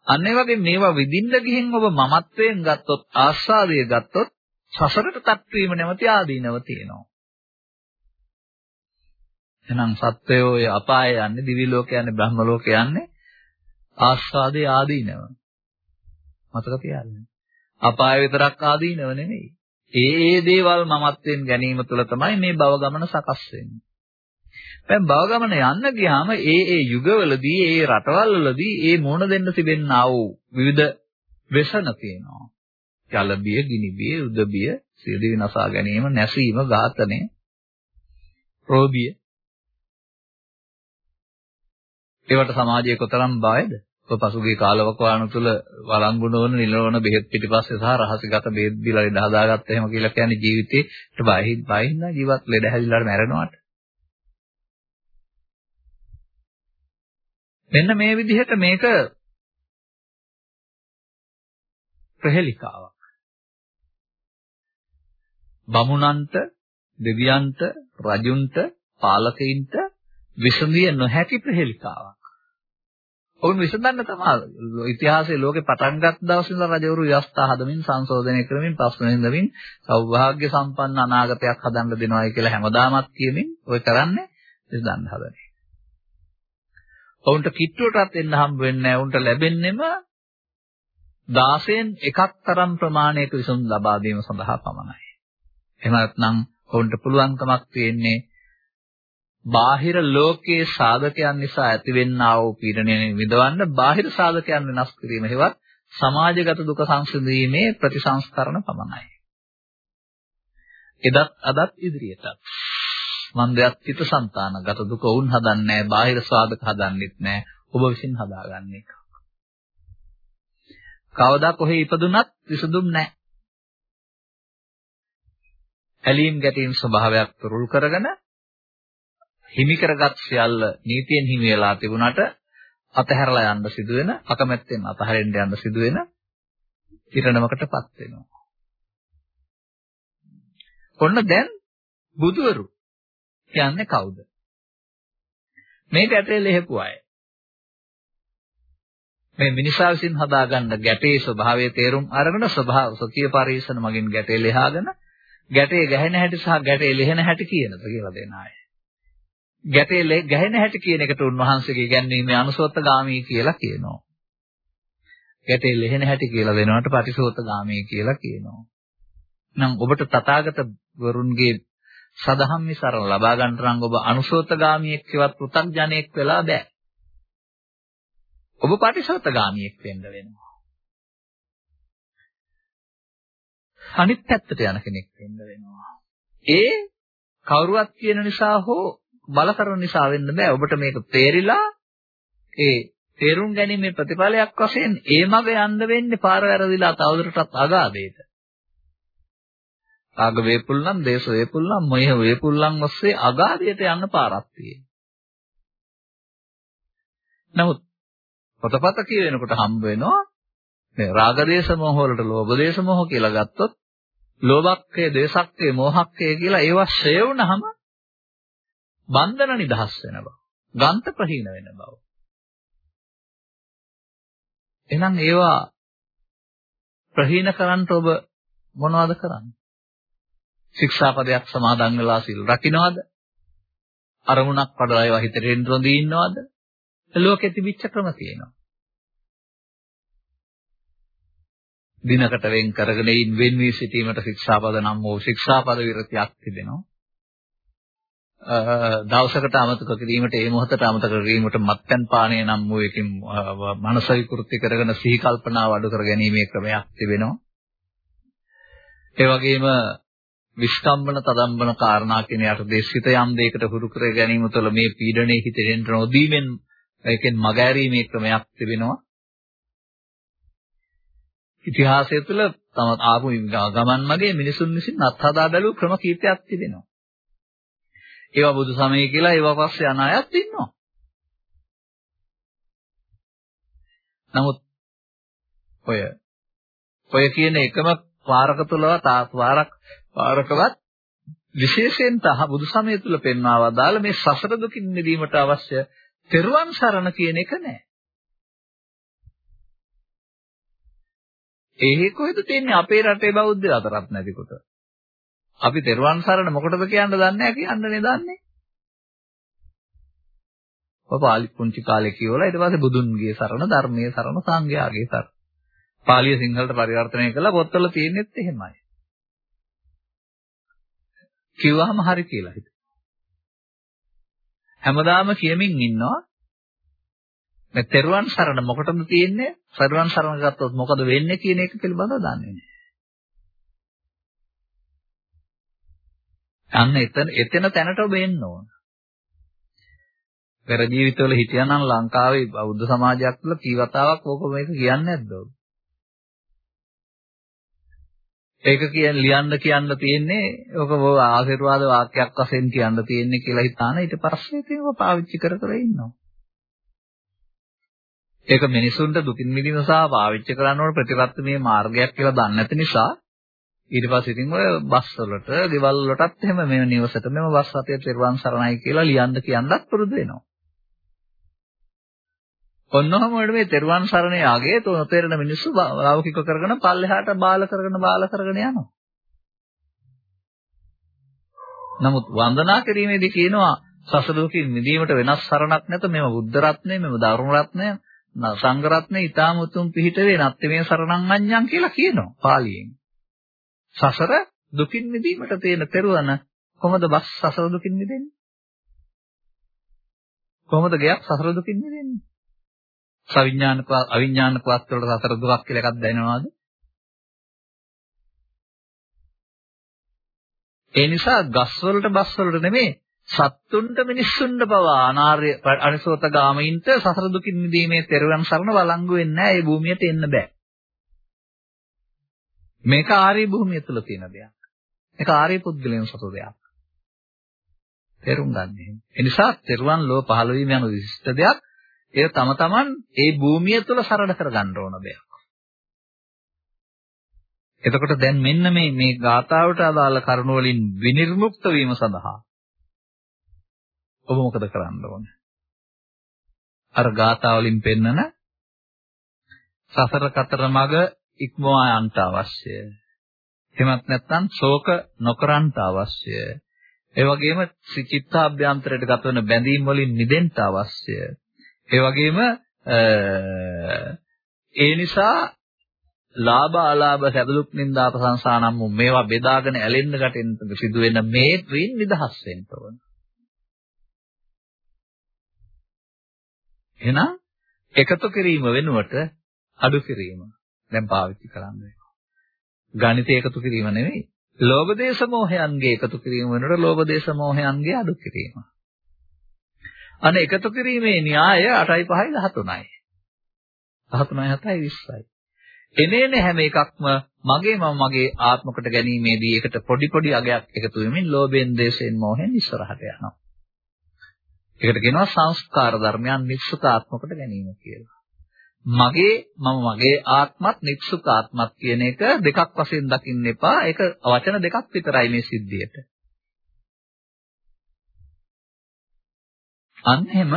අන්න ඒ වගේ මේවා විඳින්න ගිහින් ඔබ මමත්වයෙන් ගත්තොත් ආස්වාදය ගත්තොත් සසරට තට්ටු වීම නැමැති ආදීනව තියෙනවා. එහෙනම් සත්වයෝ අපාය යන්නේ දිවි ලෝක යන්නේ බ්‍රහ්ම ලෝක යන්නේ ආස්වාදේ ආදීනව. මතක තියාගන්න. අපාය විතරක් ආදීනව නෙමෙයි. ඒ ඒ දේවල් මමත්වෙන් ගැනීම තුළ තමයි මේ භව ගමන සකස් වෙන්නේ. දැන් භව ගමන යන්න ගියාම ඒ ඒ යුගවලදී ඒ රටවල්වලදී ඒ මොන දෙන්න තිබෙන්නා වූ විවිධ වෙසන තියෙනවා. ජලබිය, ගිනිබිය, උදබිය, සියදිවි නසා ගැනීම, නැසීම, ඝාතනය, රෝධිය. ඒවට සමාජයේ කොතරම් බයද? ඔය පසුගිය කාලවකවානු තුල වළංගු නොවන නිලවන බෙහෙත් පිටිපස්සේ සහ රහසිගත බෙහෙත් දීලා ලෙඩ හදාගත්ත එහෙම කියලා කියන්නේ ජීවිතේට බයින් බයින්න ජීවත් ලෙඩ හැදිලා මැරෙනවාට. මෙන්න මේ විදිහට මේක ප්‍රහෙලිකාවක්. බමුණන්ට, දෙවියන්ට, රජුන්ට, පාලකයින්ට විසඳිය නොහැකි ප්‍රහෙලිකාවක්. ඔවුන් විසඳන්න තමයි ඉතිහාසයේ ලෝකේ පටන් ගත් දවසේ ඉඳලා රජවරු ව්‍යවස්ථා හදමින් සංශෝධනය කරමින් ප්‍රශ්න විසඳමින් සෞභාග්‍ය සම්පන්න අනාගතයක් හදන්න දෙනවායි කියලා හැමදාමත් කියමින් ඔය කරන්නේ විසඳන්න හදන්නේ. ඔවුන්ට කිට්ටුවටත් එන්න හම්බ වෙන්නේ නැහැ. ඔවුන්ට ලැබෙන්නෙම 16න් එකක් තරම් ප්‍රමාණයක විසඳුම් ලබා දීම සඳහා පමණයි. එහෙම නැත්නම් ඔවුන්ට පුළුවන්කමක් තියෙන්නේ බාහිර ලෝකයේ සාධකයන් නිසා ඇතිවෙන්නා වූ පීඩනය විඳවන්න බාහිර සාධකයන් වෙනස් කිරීම හේවත් සමාජගත දුක සංසිඳීමේ ප්‍රතිසංස්කරණ පමණයි. එදත් අදත් ඉදිරියටත් මන්දයක් චිත සංතානගත දුක වුන් හදන්නේ බාහිර සාධක හදන්නෙත් නෑ ඔබ විසින් හදාගන්න එක. කවදා කොහේ ඉපදුනත් විසඳුම් නෑ. ඇලීම් ගැටීම් ස්වභාවයක් තුරුල් කරගෙන හිමි කරගත් සියල්ල නීතියෙන් හිමි වෙලා තිබුණාට අතහැරලා යන්න සිදුවෙන අකමැත්තෙන් අතහැරෙන්න යන්න සිදුවෙන ඉරණමකටපත් වෙනවා. ඔන්න දැන් බුදවරු කියන්නේ කවුද? මේ ගැටේ ලෙහපු අය. මේ මිනිසා විසින් හදාගන්න ගැටේ ස්වභාවය තේරුම් අරගෙන ස්වභාව සොකිය පරිශන මගින් ගැටේ ලෙහාගෙන ගැටේ ගැහෙන හැටි සහ ගැටේ ලෙහෙන හැටි කියනද කියලා දෙන අය. ගැටේ ගැහෙන හැටි කියන එකට උන්වහන්සේගේ ඉගැන්වීමේ අනුසෝත්තගාමී කියලා කියනවා. ගැටේ ලෙහෙන හැටි කියලා දෙනවට පටිසෝත්තගාමී කියලා කියනවා. නම් ඔබට තථාගත වරුන්ගේ සදහම් විසරණ ලබා ගන්නට නම් ඔබ අනුසෝත්තගාමියෙක් හෙවත් පෘථග්ජනෙක් වෙලා බෑ. ඔබ පටිසෝත්තගාමියෙක් වෙන්න වෙනවා. අනිත් පැත්තට යන කෙනෙක් වෙන්න වෙනවා. ඒ කවුරුවත් කියන නිසා හෝ බල කරන නිසා වෙන්න බෑ. ඔබට මේක තේරිලා ඒ තේරුම් ගැනීමේ ප්‍රතිඵලයක් වශයෙන් ඒ මග යන්න වෙන්නේ පාර වැරදිලා තවදුරටත් අගාධයට. ආග වේපුල්ලම්, දේශ වේපුල්ලම්, මොය වේපුල්ලම් ඔස්සේ අගාධයට යන්න පාරක් තියෙනවා. නමුත් පොතපත කියනකොට හම්බ වෙනවා මේ රාග දේශ මොහ වලට ලෝභ දේශ මොහ කියලා ගත්තොත් ලෝභක්කය, දේශක්කය, මෝහක්කය කියලා ඒවා ෂය වුණාම බන්ධන නිදහස් වෙන බව. ගන්ත ප්‍රහීන වෙන බව. එහෙනම් ඒවා ප්‍රහීන කරන්න ඔබ මොනවද කරන්නේ? ශික්ෂාපදයක් සමාදන් වෙලා සිල් රකින්නවද? අරමුණක් පඩලා ඒවා හිතට එන්න රොඳී ඉන්නවද? ලෝකෙ තිබිච්ච ක්‍රම තියෙනවා. දිනකට වෙන් කරගෙන ඉන් වෙන් වී සිටීමට ශික්ෂාපද නම් වූ ශික්ෂාපද විරතියක් තිබෙනවා. දවසකට අමතක කිරීමට ඒ මොහොතට අමතක කිරීමට මත්පැන් පානය නම් වූ එකකින් මනස විකෘති කරගෙන සිහි කල්පනාව අඩු කර ගැනීමේ ක්‍රමයක් තිබෙනවා. ඒ වගේම විස්කම්බන තදම්බන කාරණා කියන යටතේ සිත යම් දෙයකට හුරු කර ගැනීම තුළ මේ පීඩණය හිතෙන් නොදීමෙන් ඒකෙන් මගහැරීමේ ක්‍රමයක් තිබෙනවා. ඉතිහාසය තුළ තම ආපු ගමන් මගේ මිනිසුන් විසින් අත්හදා බැලූ ක්‍රම කීපයක් තිබෙනවා. ඒවා බුදු සමය කියලා ඒවා පස්සේ අන අයත් ඉන්නවා. නමුත් ඔය ඔය කියන එකම පාරක තුලවත් පාරක් පාරකවත් විශේෂයෙන් තහ බුදු සමය තුල පෙන්වා වදාළ මේ සසර දුකින් මිදීමට අවශ්‍ය තෙරුවන් සරණ කියන එක නෑ. ඒ කොහෙද තියෙන්නේ අපේ රටේ බෞද්ධ අතරත් නැතිකොට. අපි තෙරුවන් සරණ මොකටද කියන්න දන්නේ නැහැ කියන්නනේ දන්නේ. ඔය පාලි පුංචි කාලේ කියවලා ඊට පස්සේ බුදුන්ගේ සරණ ධර්මයේ සරණ සංඝයාගේ සරණ. පාලිය සිංහලට පරිවර්තනය කළා පොත්වල තියෙනෙත් එහෙමයි. කිව්වහම හරි කියලා හිත. හැමදාම කියමින් ඉන්නවා මේ තෙරුවන් සරණ මොකටද තියෙන්නේ? තෙරුවන් සරණ ගත්තොත් මොකද වෙන්නේ කියන එක පිළිබඳව දන්නේ නැහැ. අන්න එතන එතන තැනට ඔබ එන්න ඕන. පෙර ජීවිතවල හිටියානම් ලංකාවේ බෞද්ධ සමාජයක් තුළ කීවතාවක් ඕක මේක කියන්නේ නැද්ද ඔබ? ඒක කියන ලියන්න කියන්න තියෙන්නේ ඔක ආශිර්වාද වාක්‍යයක් වශයෙන් කියන්න තියෙන්නේ කියලා හිතාන ඊට පස්සේ ඒක පාවිච්චි කර කර ඉන්නවා. ඒක මිනිසුන්ට දුකින් මිදීම සහ පාවිච්චි කරන්න ඕන ප්‍රතිපත්තිමේ මාර්ගයක් කියලා දන්නේ නැති නිසා ඊට පස්සේ ඉතින් ඔය බස් වලට, ගෙවල් වලටත් එහෙම මේ නිවසට මෙම බස් රථය පෙරවන් සරණයි කියලා ලියන්න කියන්නත් පුරුදු වෙනවා. ඔන්නෝම වල මේ තෙරුවන් සරණ යාගේ තොතේරන මිනිස්සු ලෞකික කරගෙන පල්ලෙහාට බාල කරගෙන බාල කරගෙන යනවා. නමුත් වන්දනා කිරීමේදී කියනවා සසලෝකින් මිදීමට වෙනස් සරණක් නැත මෙම බුද්ධ රත්නය මෙම ධර්ම රත්නය සංඝ රත්නය ඊටාම උතුම් පිහිට වේ නැත්te මේ සරණං අඤ්ඤං කියලා කියනවා පාලියෙන්. සසර දුකින් මිදීමට තියෙන පෙරවන කොහොමද බස් සසර දුකින් මිදෙන්නේ? කොහොමද ගයක් සසර දුකින් මිදෙන්නේ? සවිඥානික අවිඥානික වස්තු වලට සතර දුකක් කියලා එකක් දැනනවද? ඒ නිසා ගස් වලට බස් වලට නෙමෙයි සත්තුන්ට මිනිස්සුන්ට පවා අනාර්ය අනිසෝතගාමීන්ට සසර දුකින් මිදීමේ තෙරුවන් සරණ වළංගු වෙන්නේ නැහැ. ඒ භූමියට එන්න බෑ. මේක ආර්ය භූමිය තුල තියෙන දෙයක්. මේක ආර්ය පුද්ගලයන් සතු දෙයක්. තේරුම් ගන්න. ඒ නිසා තෙරුවන් ලෝ පහළ වීම යන විශිෂ්ට දෙයක්. ඒ තම තමන් ඒ භූමිය තුළ සරල කරගන්න ඕන දෙයක්. එතකොට දැන් මෙන්න මේ මේ ගාථාවට අදාළ කරුණ වලින් විනිර්මුක්ත වීම සඳහා ඔබ මොකද කරන්න ඕනේ? අර ගාථා වලින් පෙන්නන සසර කතර මග ඉක්මවා යන්නට අවශ්‍යය. එහෙමත් නැත්නම් ශෝක නොකරන්නට අවශ්‍යය. ඒ වගේම චිත්තාභ්‍යන්තරයට ගත වෙන බැඳීම් වලින් මිදෙන්න අවශ්‍යය. ඒ වගේම ඒ නිසා ලාභ අලාභ සැපදුක් නින්දා ප්‍රශංසා නම් මේවා බෙදාගෙන ඇලෙන්න ගැටෙන්න සිදු වෙන මේ ත්‍රින් නිදහස් වෙන්න ඕන. එහෙනම් එකතු කිරීම වෙනුවට අඩු කිරීම දැන් පාවිච්චි කරන්න වෙනවා. ගණිත එකතු කිරීම නෙවෙයි. ලෝභ දේශ මොහයන්ගේ එකතු කිරීම වෙනුවට ලෝභ දේශ මොහයන්ගේ අඩු කිරීම. අනේ එකතු කිරීමේ න්‍යාය 8යි 5යි 13යි. 13යි 7යි 20යි. එනේන හැම එකක්ම මගේ මම මගේ ආත්මකට ගැනීමේදී ඒකට පොඩි පොඩි අගයක් එකතු වෙමින් ලෝභයෙන් දේශයෙන් මොහෙන් ඉස්සරහට යනවා. ඒකට කියනවා සංස්කාර ධර්මයන් නිස්සකාත්මකට ගැනීම කියලා. මගේ මම මගේ ආත්මත් නික්සුත් ආත්මත් කියන එක දෙකක් වශයෙන් දකින්න එපා. ඒක වචන දෙකක් විතරයි මේ සිද්ධියට. අන්න එහෙම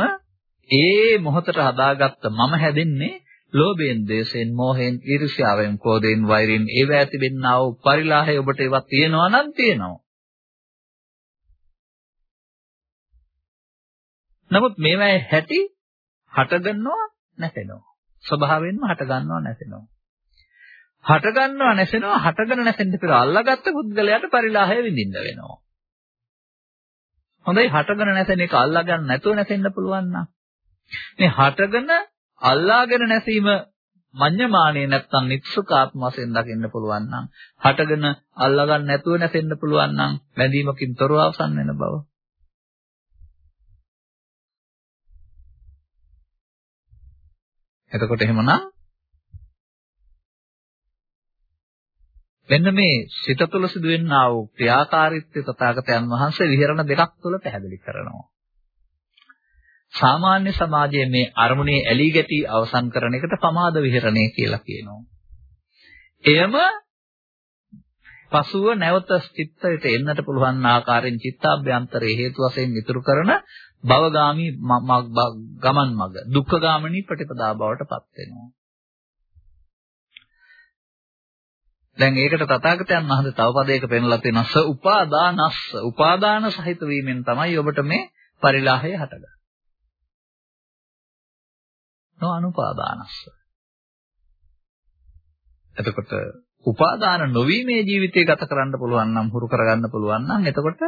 ඒ මොහොතට හදාගත්ත මම හැදෙන්නේ ලෝභයෙන්, දේශයෙන්, මෝහයෙන්, ඊර්ෂ්‍යාවෙන්, කෝපයෙන්, වෛරයෙන් ඒව ඇතිවෙන්නා වූ පරිලාහය ඔබට ඒවා තියෙනවා නම් තියෙනවා. නමුත් මේවායේ හැටි හටගන්නවා නැතෙනවා. ස්වභාවයෙන්ම හටගන්නවා නැසෙනවා. හටගන්නවා නැසෙනවා හටගෙන නැසෙන්න පෙර අල්ලාගත්ත පුද්ගලයාට පරිලාහය විඳින්න වෙනවා. හොඳයි හටගෙන නැසෙන එක අල්ලාගන්න නැතුව නැසෙන්න පුළුවන් නම් මේ හටගෙන අල්ලාගෙන නැසීම මඤ්ඤමානේ නැත්තම් නිත්සුකාත්ම වශයෙන් දකින්න පුළුවන් නම් හටගෙන අල්ලගන්න නැතුව නැසෙන්න පුළුවන් නම් බැඳීමකින් තොරව අවසන් වෙන බව. එතකොට එහෙමනම් මෙන්න මේ සිත තුළ සිදුවෙනා වූ ක්‍රියාකාරීත්වය තථාගතයන් වහන්සේ විහරණ දෙකක් තුළ පැහැදිලි කරනවා. සාමාන්‍ය සමාජයේ මේ අරමුණේ ඇලී ගැටි අවසන් කරන එකට පමාද විහරණය කියලා කියනවා. එයම පසුව නැවත චිත්තයට එන්නට පුළුවන් ආකාරයෙන් චිත්තාභ්‍යන්තරයේ හේතු වශයෙන් ඉතුරු කරන භවගාමි ගමන් මඟ දුක්ඛගාමිනී ප්‍රතිපදා බවට පත් වෙනවා. දැන් ඒකට තථාගතයන් වහන්සේ තව පදයක පෙන්ලා තියෙනවා ස උපාදානස්ස උපාදාන සහිත වීමෙන් තමයි ඔබට මේ පරිලාහය හටගන්නේ. නෝ අනුපාදානස්ස. එතකොට උපාදාන නොවීමේ ජීවිතය ගත කරන්න පුළුවන් නම් හුරු කරගන්න පුළුවන් නම් එතකොට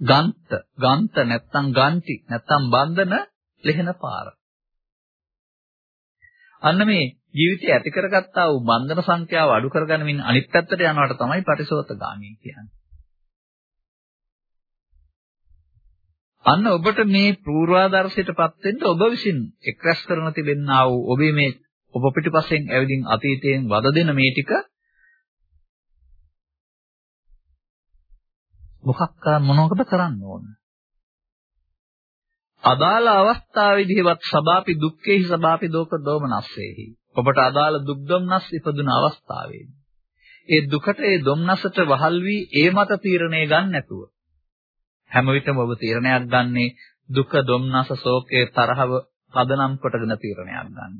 ගන්ත ගන්ත නැත්තම් ගන්ටි නැත්තම් බන්ධන ලෙහෙන පාර. අන්න මේ ජීවිතය ඇති කරගත්තා වූ බන්ධන සංඛ්‍යාව අඩු කරගන්නමින් අනිත් පැත්තට යනවට තමයි පරිසෝතගාමී කියන්නේ. අන්න ඔබට මේ පූර්වාදර්ශයටපත් වෙන්න ඔබ විසින් එක්රැස් කරන තිබෙනා වූ ඔබේ මේ ඔබ පිටිපස්සෙන් ඇවිදින් අතීතයෙන් වද දෙන මේ ටික මොකක් මොනවද කරන්න ඕන? අදාළ අවස්ථාවේදීවත් සබාපි දුක්ඛේහි සබාපි දෝක දෝමනස්සේහි. ඔබට අදාළ දුක් දුම්නස් ඉපදුන අවස්ථාවේදී. ඒ දුකට ඒ දුම්නසට වහල් වී ඒ මත තීරණය ගන්න නැතුව හැම විටම ඔබ තීරණයක් ගන්නේ දුක, දුම්නස, ශෝකය, තරහව පදනම් කොටගෙන තීරණයක් ගන්න.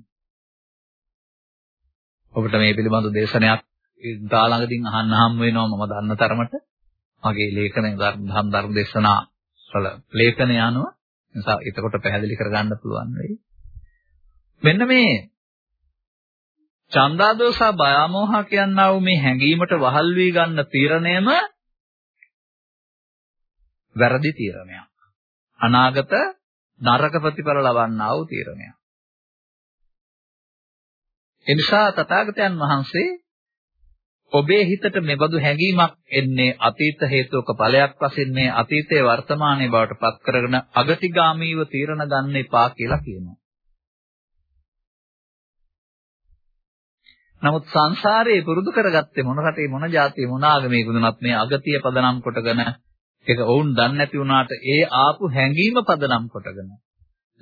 ඔබට මේ පිළිබඳ දේශනයක් දාළඟකින් අහන්න හම් වෙනවා මම දන්න තරමට. මගේ ලේඛන ධර්ම ධර්ම දේශනා වල ලේඛන යනවා. නිසා එතකොට පැහැදිලි කරගන්න පුළුවන් වෙයි. මෙන්න මේ චන්දාදෝසා බයමෝහ කියනා වූ මේ හැඟීමට වහල් වී ගන්න තීරණයම වැරදි තීරණයක්. අනාගත නරක ප්‍රතිඵල ලබන්නා වූ තීරණයක්. එනිසා තථාගතයන් වහන්සේ ඔබේ හිතට මෙබඳු හැඟීමක් එන්නේ අතීත හේතුක ඵලයක් වශයෙන් මේ අතීතයේ වර්තමානයේ බවට පත් කරගෙන අගතිගාමීව තීරණ ගන්න එපා කියලා කියනවා. නමුත් සංසාරේ පුරුදු කරගත්තේ මොන රටේ මොන ජාතියේ මොන ආගමේ වුණත් මේ අගතිය පදනම් කොටගෙන ඒක ඔවුන් දන්නේ නැති වුණාට ඒ ආපු හැඟීම පදනම් කොටගෙන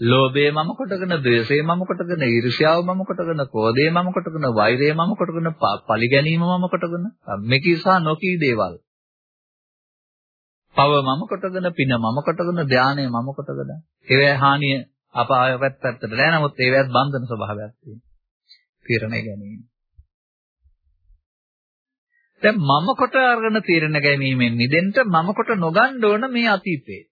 ලෝභය මම කොටගෙන, ද්වේෂය මම කොටගෙන, ඊර්ෂ්‍යාව මම කොටගෙන, කෝධය මම කොටගෙන, වෛරය මම කොටගෙන, පලි ගැනීම මම කොටගෙන, මෙකී සහ නොකී දේවල්. පව මම කොටගෙන, පින මම කොටගෙන, ධානය මම කොටගෙන. ඒවැ හානිය අපාය පැත්තට නෑ නමුත් ඒවැත් බන්ධන ස්වභාවයක් තියෙනවා. තීරණය ගැනීම. දැන් මම කොට අරගෙන තීරණ ගැනීමෙන් මිදෙන්න මම කොට නොගන්න ඕන මේ අතීතේ.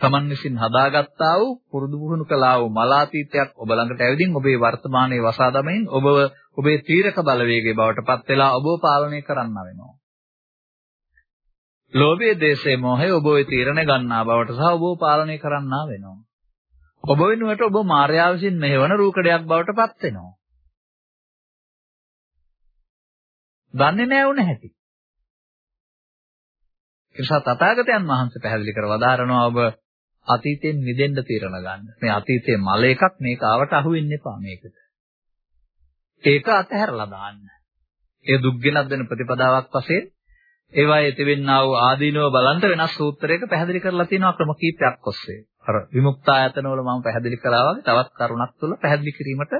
Taman විසින් හදාගත්තා වූ පුරුදු පුහුණු කළා වූ මලාතීතයක් ඔබ ළඟට ඇවිදින් ඔබේ වර්තමානයේ වසා දමමින් ඔබව ඔබේ තීරක බලවේගයේ බවට පත් වෙලා ඔබව පාලනය කරන්න වෙනවා. ලෝභයේ දේශේ මොහේ ඔබ ඔය තීරණ ගන්නා බවට සහ ඔබව පාලනය කරන්නා වෙනවා. ඔබ වෙනුවට ඔබ මායාව විසින් මෙහෙවන රූකඩයක් බවට පත් වෙනවා. දන්නේ නැහැ වුණ හැටි. ඒ නිසා තථාගතයන් වහන්සේ පැහැදිලි කර වදාරනවා ඔබ අතීතයෙන් මිදෙන්න තීරණ ගන්න. මේ අතීතයේ මල එකක් මේක ආවට අහු වෙන්න එපා මේකට. ඒක අතහැරලා දාන්න. ඒ දුක් ගෙනත් දෙන ප්‍රතිපදාවක් වශයෙන් ඒවායේ තිබෙනා වූ ආදීනව බලන්ට වෙනස් සූත්‍රයක පැහැදිලි කරලා තියෙනවා ක්‍රම කීපයක් ඔස්සේ. අර විමුක්තායතන වල මම පැහැදිලි කරා වගේ තවත් කරුණක් තුළ පැහැදිලි කිරීමට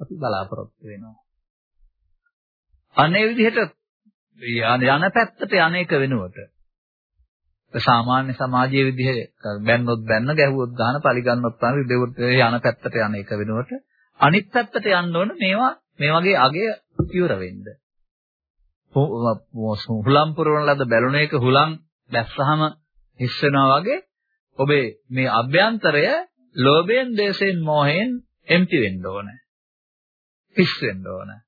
අපි බලාපොරොත්තු වෙනවා. අනේ විදිහට යන පැත්තට යන්නේක වෙනුවට සාමාන්‍ය සමාජයේ විදිහේ බැන්නොත් බැන්න ගැහුවොත් ගන්න පලි ගන්නොත් තමයි දෙවොත් යන පැත්තට යන එක වෙනුවට අනිත් පැත්තට යන්න ඕන මේවා මේ වගේ අගය ඉවර වෙන්න. හුලම් පුරවන ලද බැලුන එක හුලම් දැස්සහම හිස් වෙනවා වගේ ඔබේ මේ අභ්‍යන්තරය ලෝභයෙන්, දේශයෙන්, මෝහයෙන් එම්ටි වෙන්න ඕනේ. හිස් වෙන්න ඕනේ.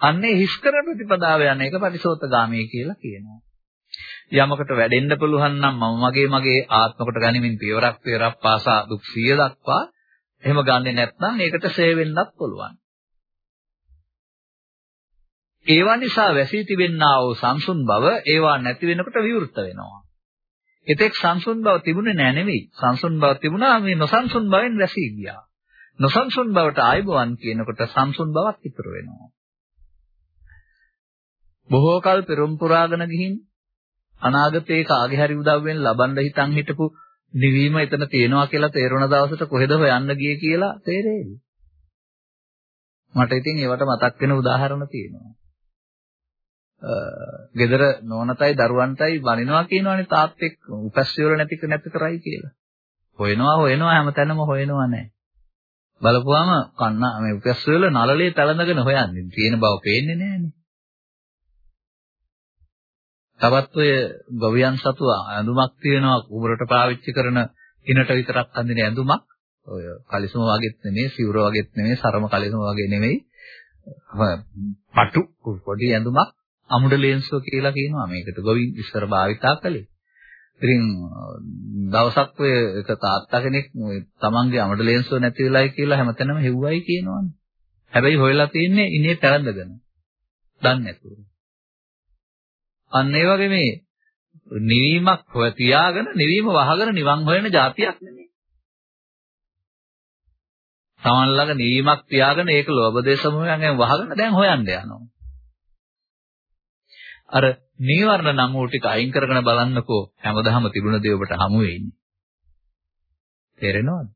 අන්නේ හිස් කරන ප්‍රතිපදාව යන එක පටිසෝතගාමී කියලා කියනවා. යමකට වැඩෙන්න පුළුවන් නම් මම මගේ මගේ ආත්මකට ගනිමින් පියවරක් පියවරක් පාසා දුක් සිය දක්වා එහෙම ගන්නෙ නැත්නම් ඒකට සේ වෙන්නත් පුළුවන්. ඒවා නිසා වැසී තිබෙන්නා වූ සංසුන් බව ඒවා නැති වෙනකොට විවෘත වෙනවා. එතෙක් සංසුන් බව තිබුණේ නෑ නෙවෙයි. සංසුන් බව තිබුණා මේ නොසංසුන් බවෙන් වැසී ගියා. නොසංසුන් බවට ආයබවන් කියනකොට සංසුන් බවක් ඉතුරු වෙනවා. බොහෝ කල පෙරම් පුරාගෙන ගිහින් අනාගතේ කාගේ හරි උදව්වෙන් ලබන්න හිතන් හිටපු නිවීම එතන තියෙනවා කියලා තේරුණ දවසට කොහෙද හොයන්න ගියේ කියලා තේරෙයි. මට ඉතින් ඒවට මතක් වෙන උදාහරණ තියෙනවා. ගෙදර නෝනතයි දරුවන්ටයි බනිනවා කියනවනේ තාත්තෙක් උපැස්සිවල නැති නැති කරයි කියලා. හොයනවා හොයනවා හැමතැනම හොයනවා නැහැ. බලපුවාම කන්න මේ උපැස්සිවල නළලේ තලඳගෙන හොයන්නේ. තියෙන බව පේන්නේ නැහනේ. තවත් ඔය ගොවියන් සතු ඇඳුමක් තියෙනවා කුඹරට පාවිච්චි කරන කිනට විතරක් අඳින ඇඳුමක්. ඔය කලිසම වගේත් නෙමෙයි, සිවුර වගේත් නෙමෙයි, සරම කලිසම වගේ නෙමෙයි. පටු පොඩි ඇඳුමක් අමුඩ ලේන්සුව කියලා කියනවා මේකට ගොවින් ඉස්සර භාවිතා කළේ. ඉතින් දවසක් ඔය එක තාත්තා කෙනෙක් තමන්ගේ අමුඩ ලේන්සුව නැති වෙලයි කියලා හැමතැනම හෙව්වයි කියනවනේ. හැබැයි හොයලා තින්නේ ඉනේ පැරඳගෙන. දන්නේ නැතුව. අන්න ඒ වගේ මේ නිවීමක් හොය තියාගෙන නිවීම වහගෙන නිවන් හොයන જાතියක් නෙමෙයි. තමන් ළඟ නිවීමක් තියාගෙන ඒක ලෝභ දේශ මොහයෙන් වහගෙන දැන් හොයන්න යනවා. අර නීවරණ නම් වූ ටික අයින් කරගෙන බලන්නකෝ හැමදාම තිබුණ දේ ඔබට හමු වෙන්නේ. තේරෙනවද?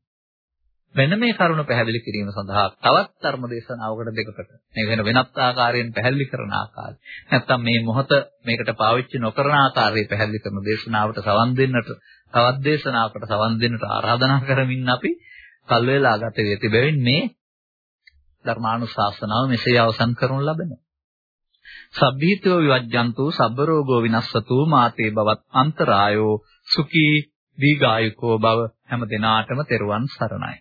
මෙන්න මේ කරුණ පැහැදිලි කිරීම සඳහා තවත් ධර්ම දේශනාවකට දෙකකට මේ වෙන වෙනත් ආකාරයෙන් පැහැදිලි කරන ආකාරය. නැත්තම් මේ මොහොත මේකට පාවිච්චි නොකරන ආකාරය පැහැදිලි කරන දේශනාවට සවන් දෙන්නට තවත් දේශනාවකට සවන් දෙන්නට ආරාධනා කරමින් අපි කල් වේලා ගත වෙති බැවින් මේ ධර්මානුශාසනාව මෙසේ අවසන් කරනු ලබනවා. සබ්බීතෝ විවජ්ජන්තු සබ්බ රෝගෝ විනස්සතු මාතේ බවත් අන්තරායෝ සුඛී දීගායුකෝ බව හැම දිනාටම තෙරුවන් සරණයි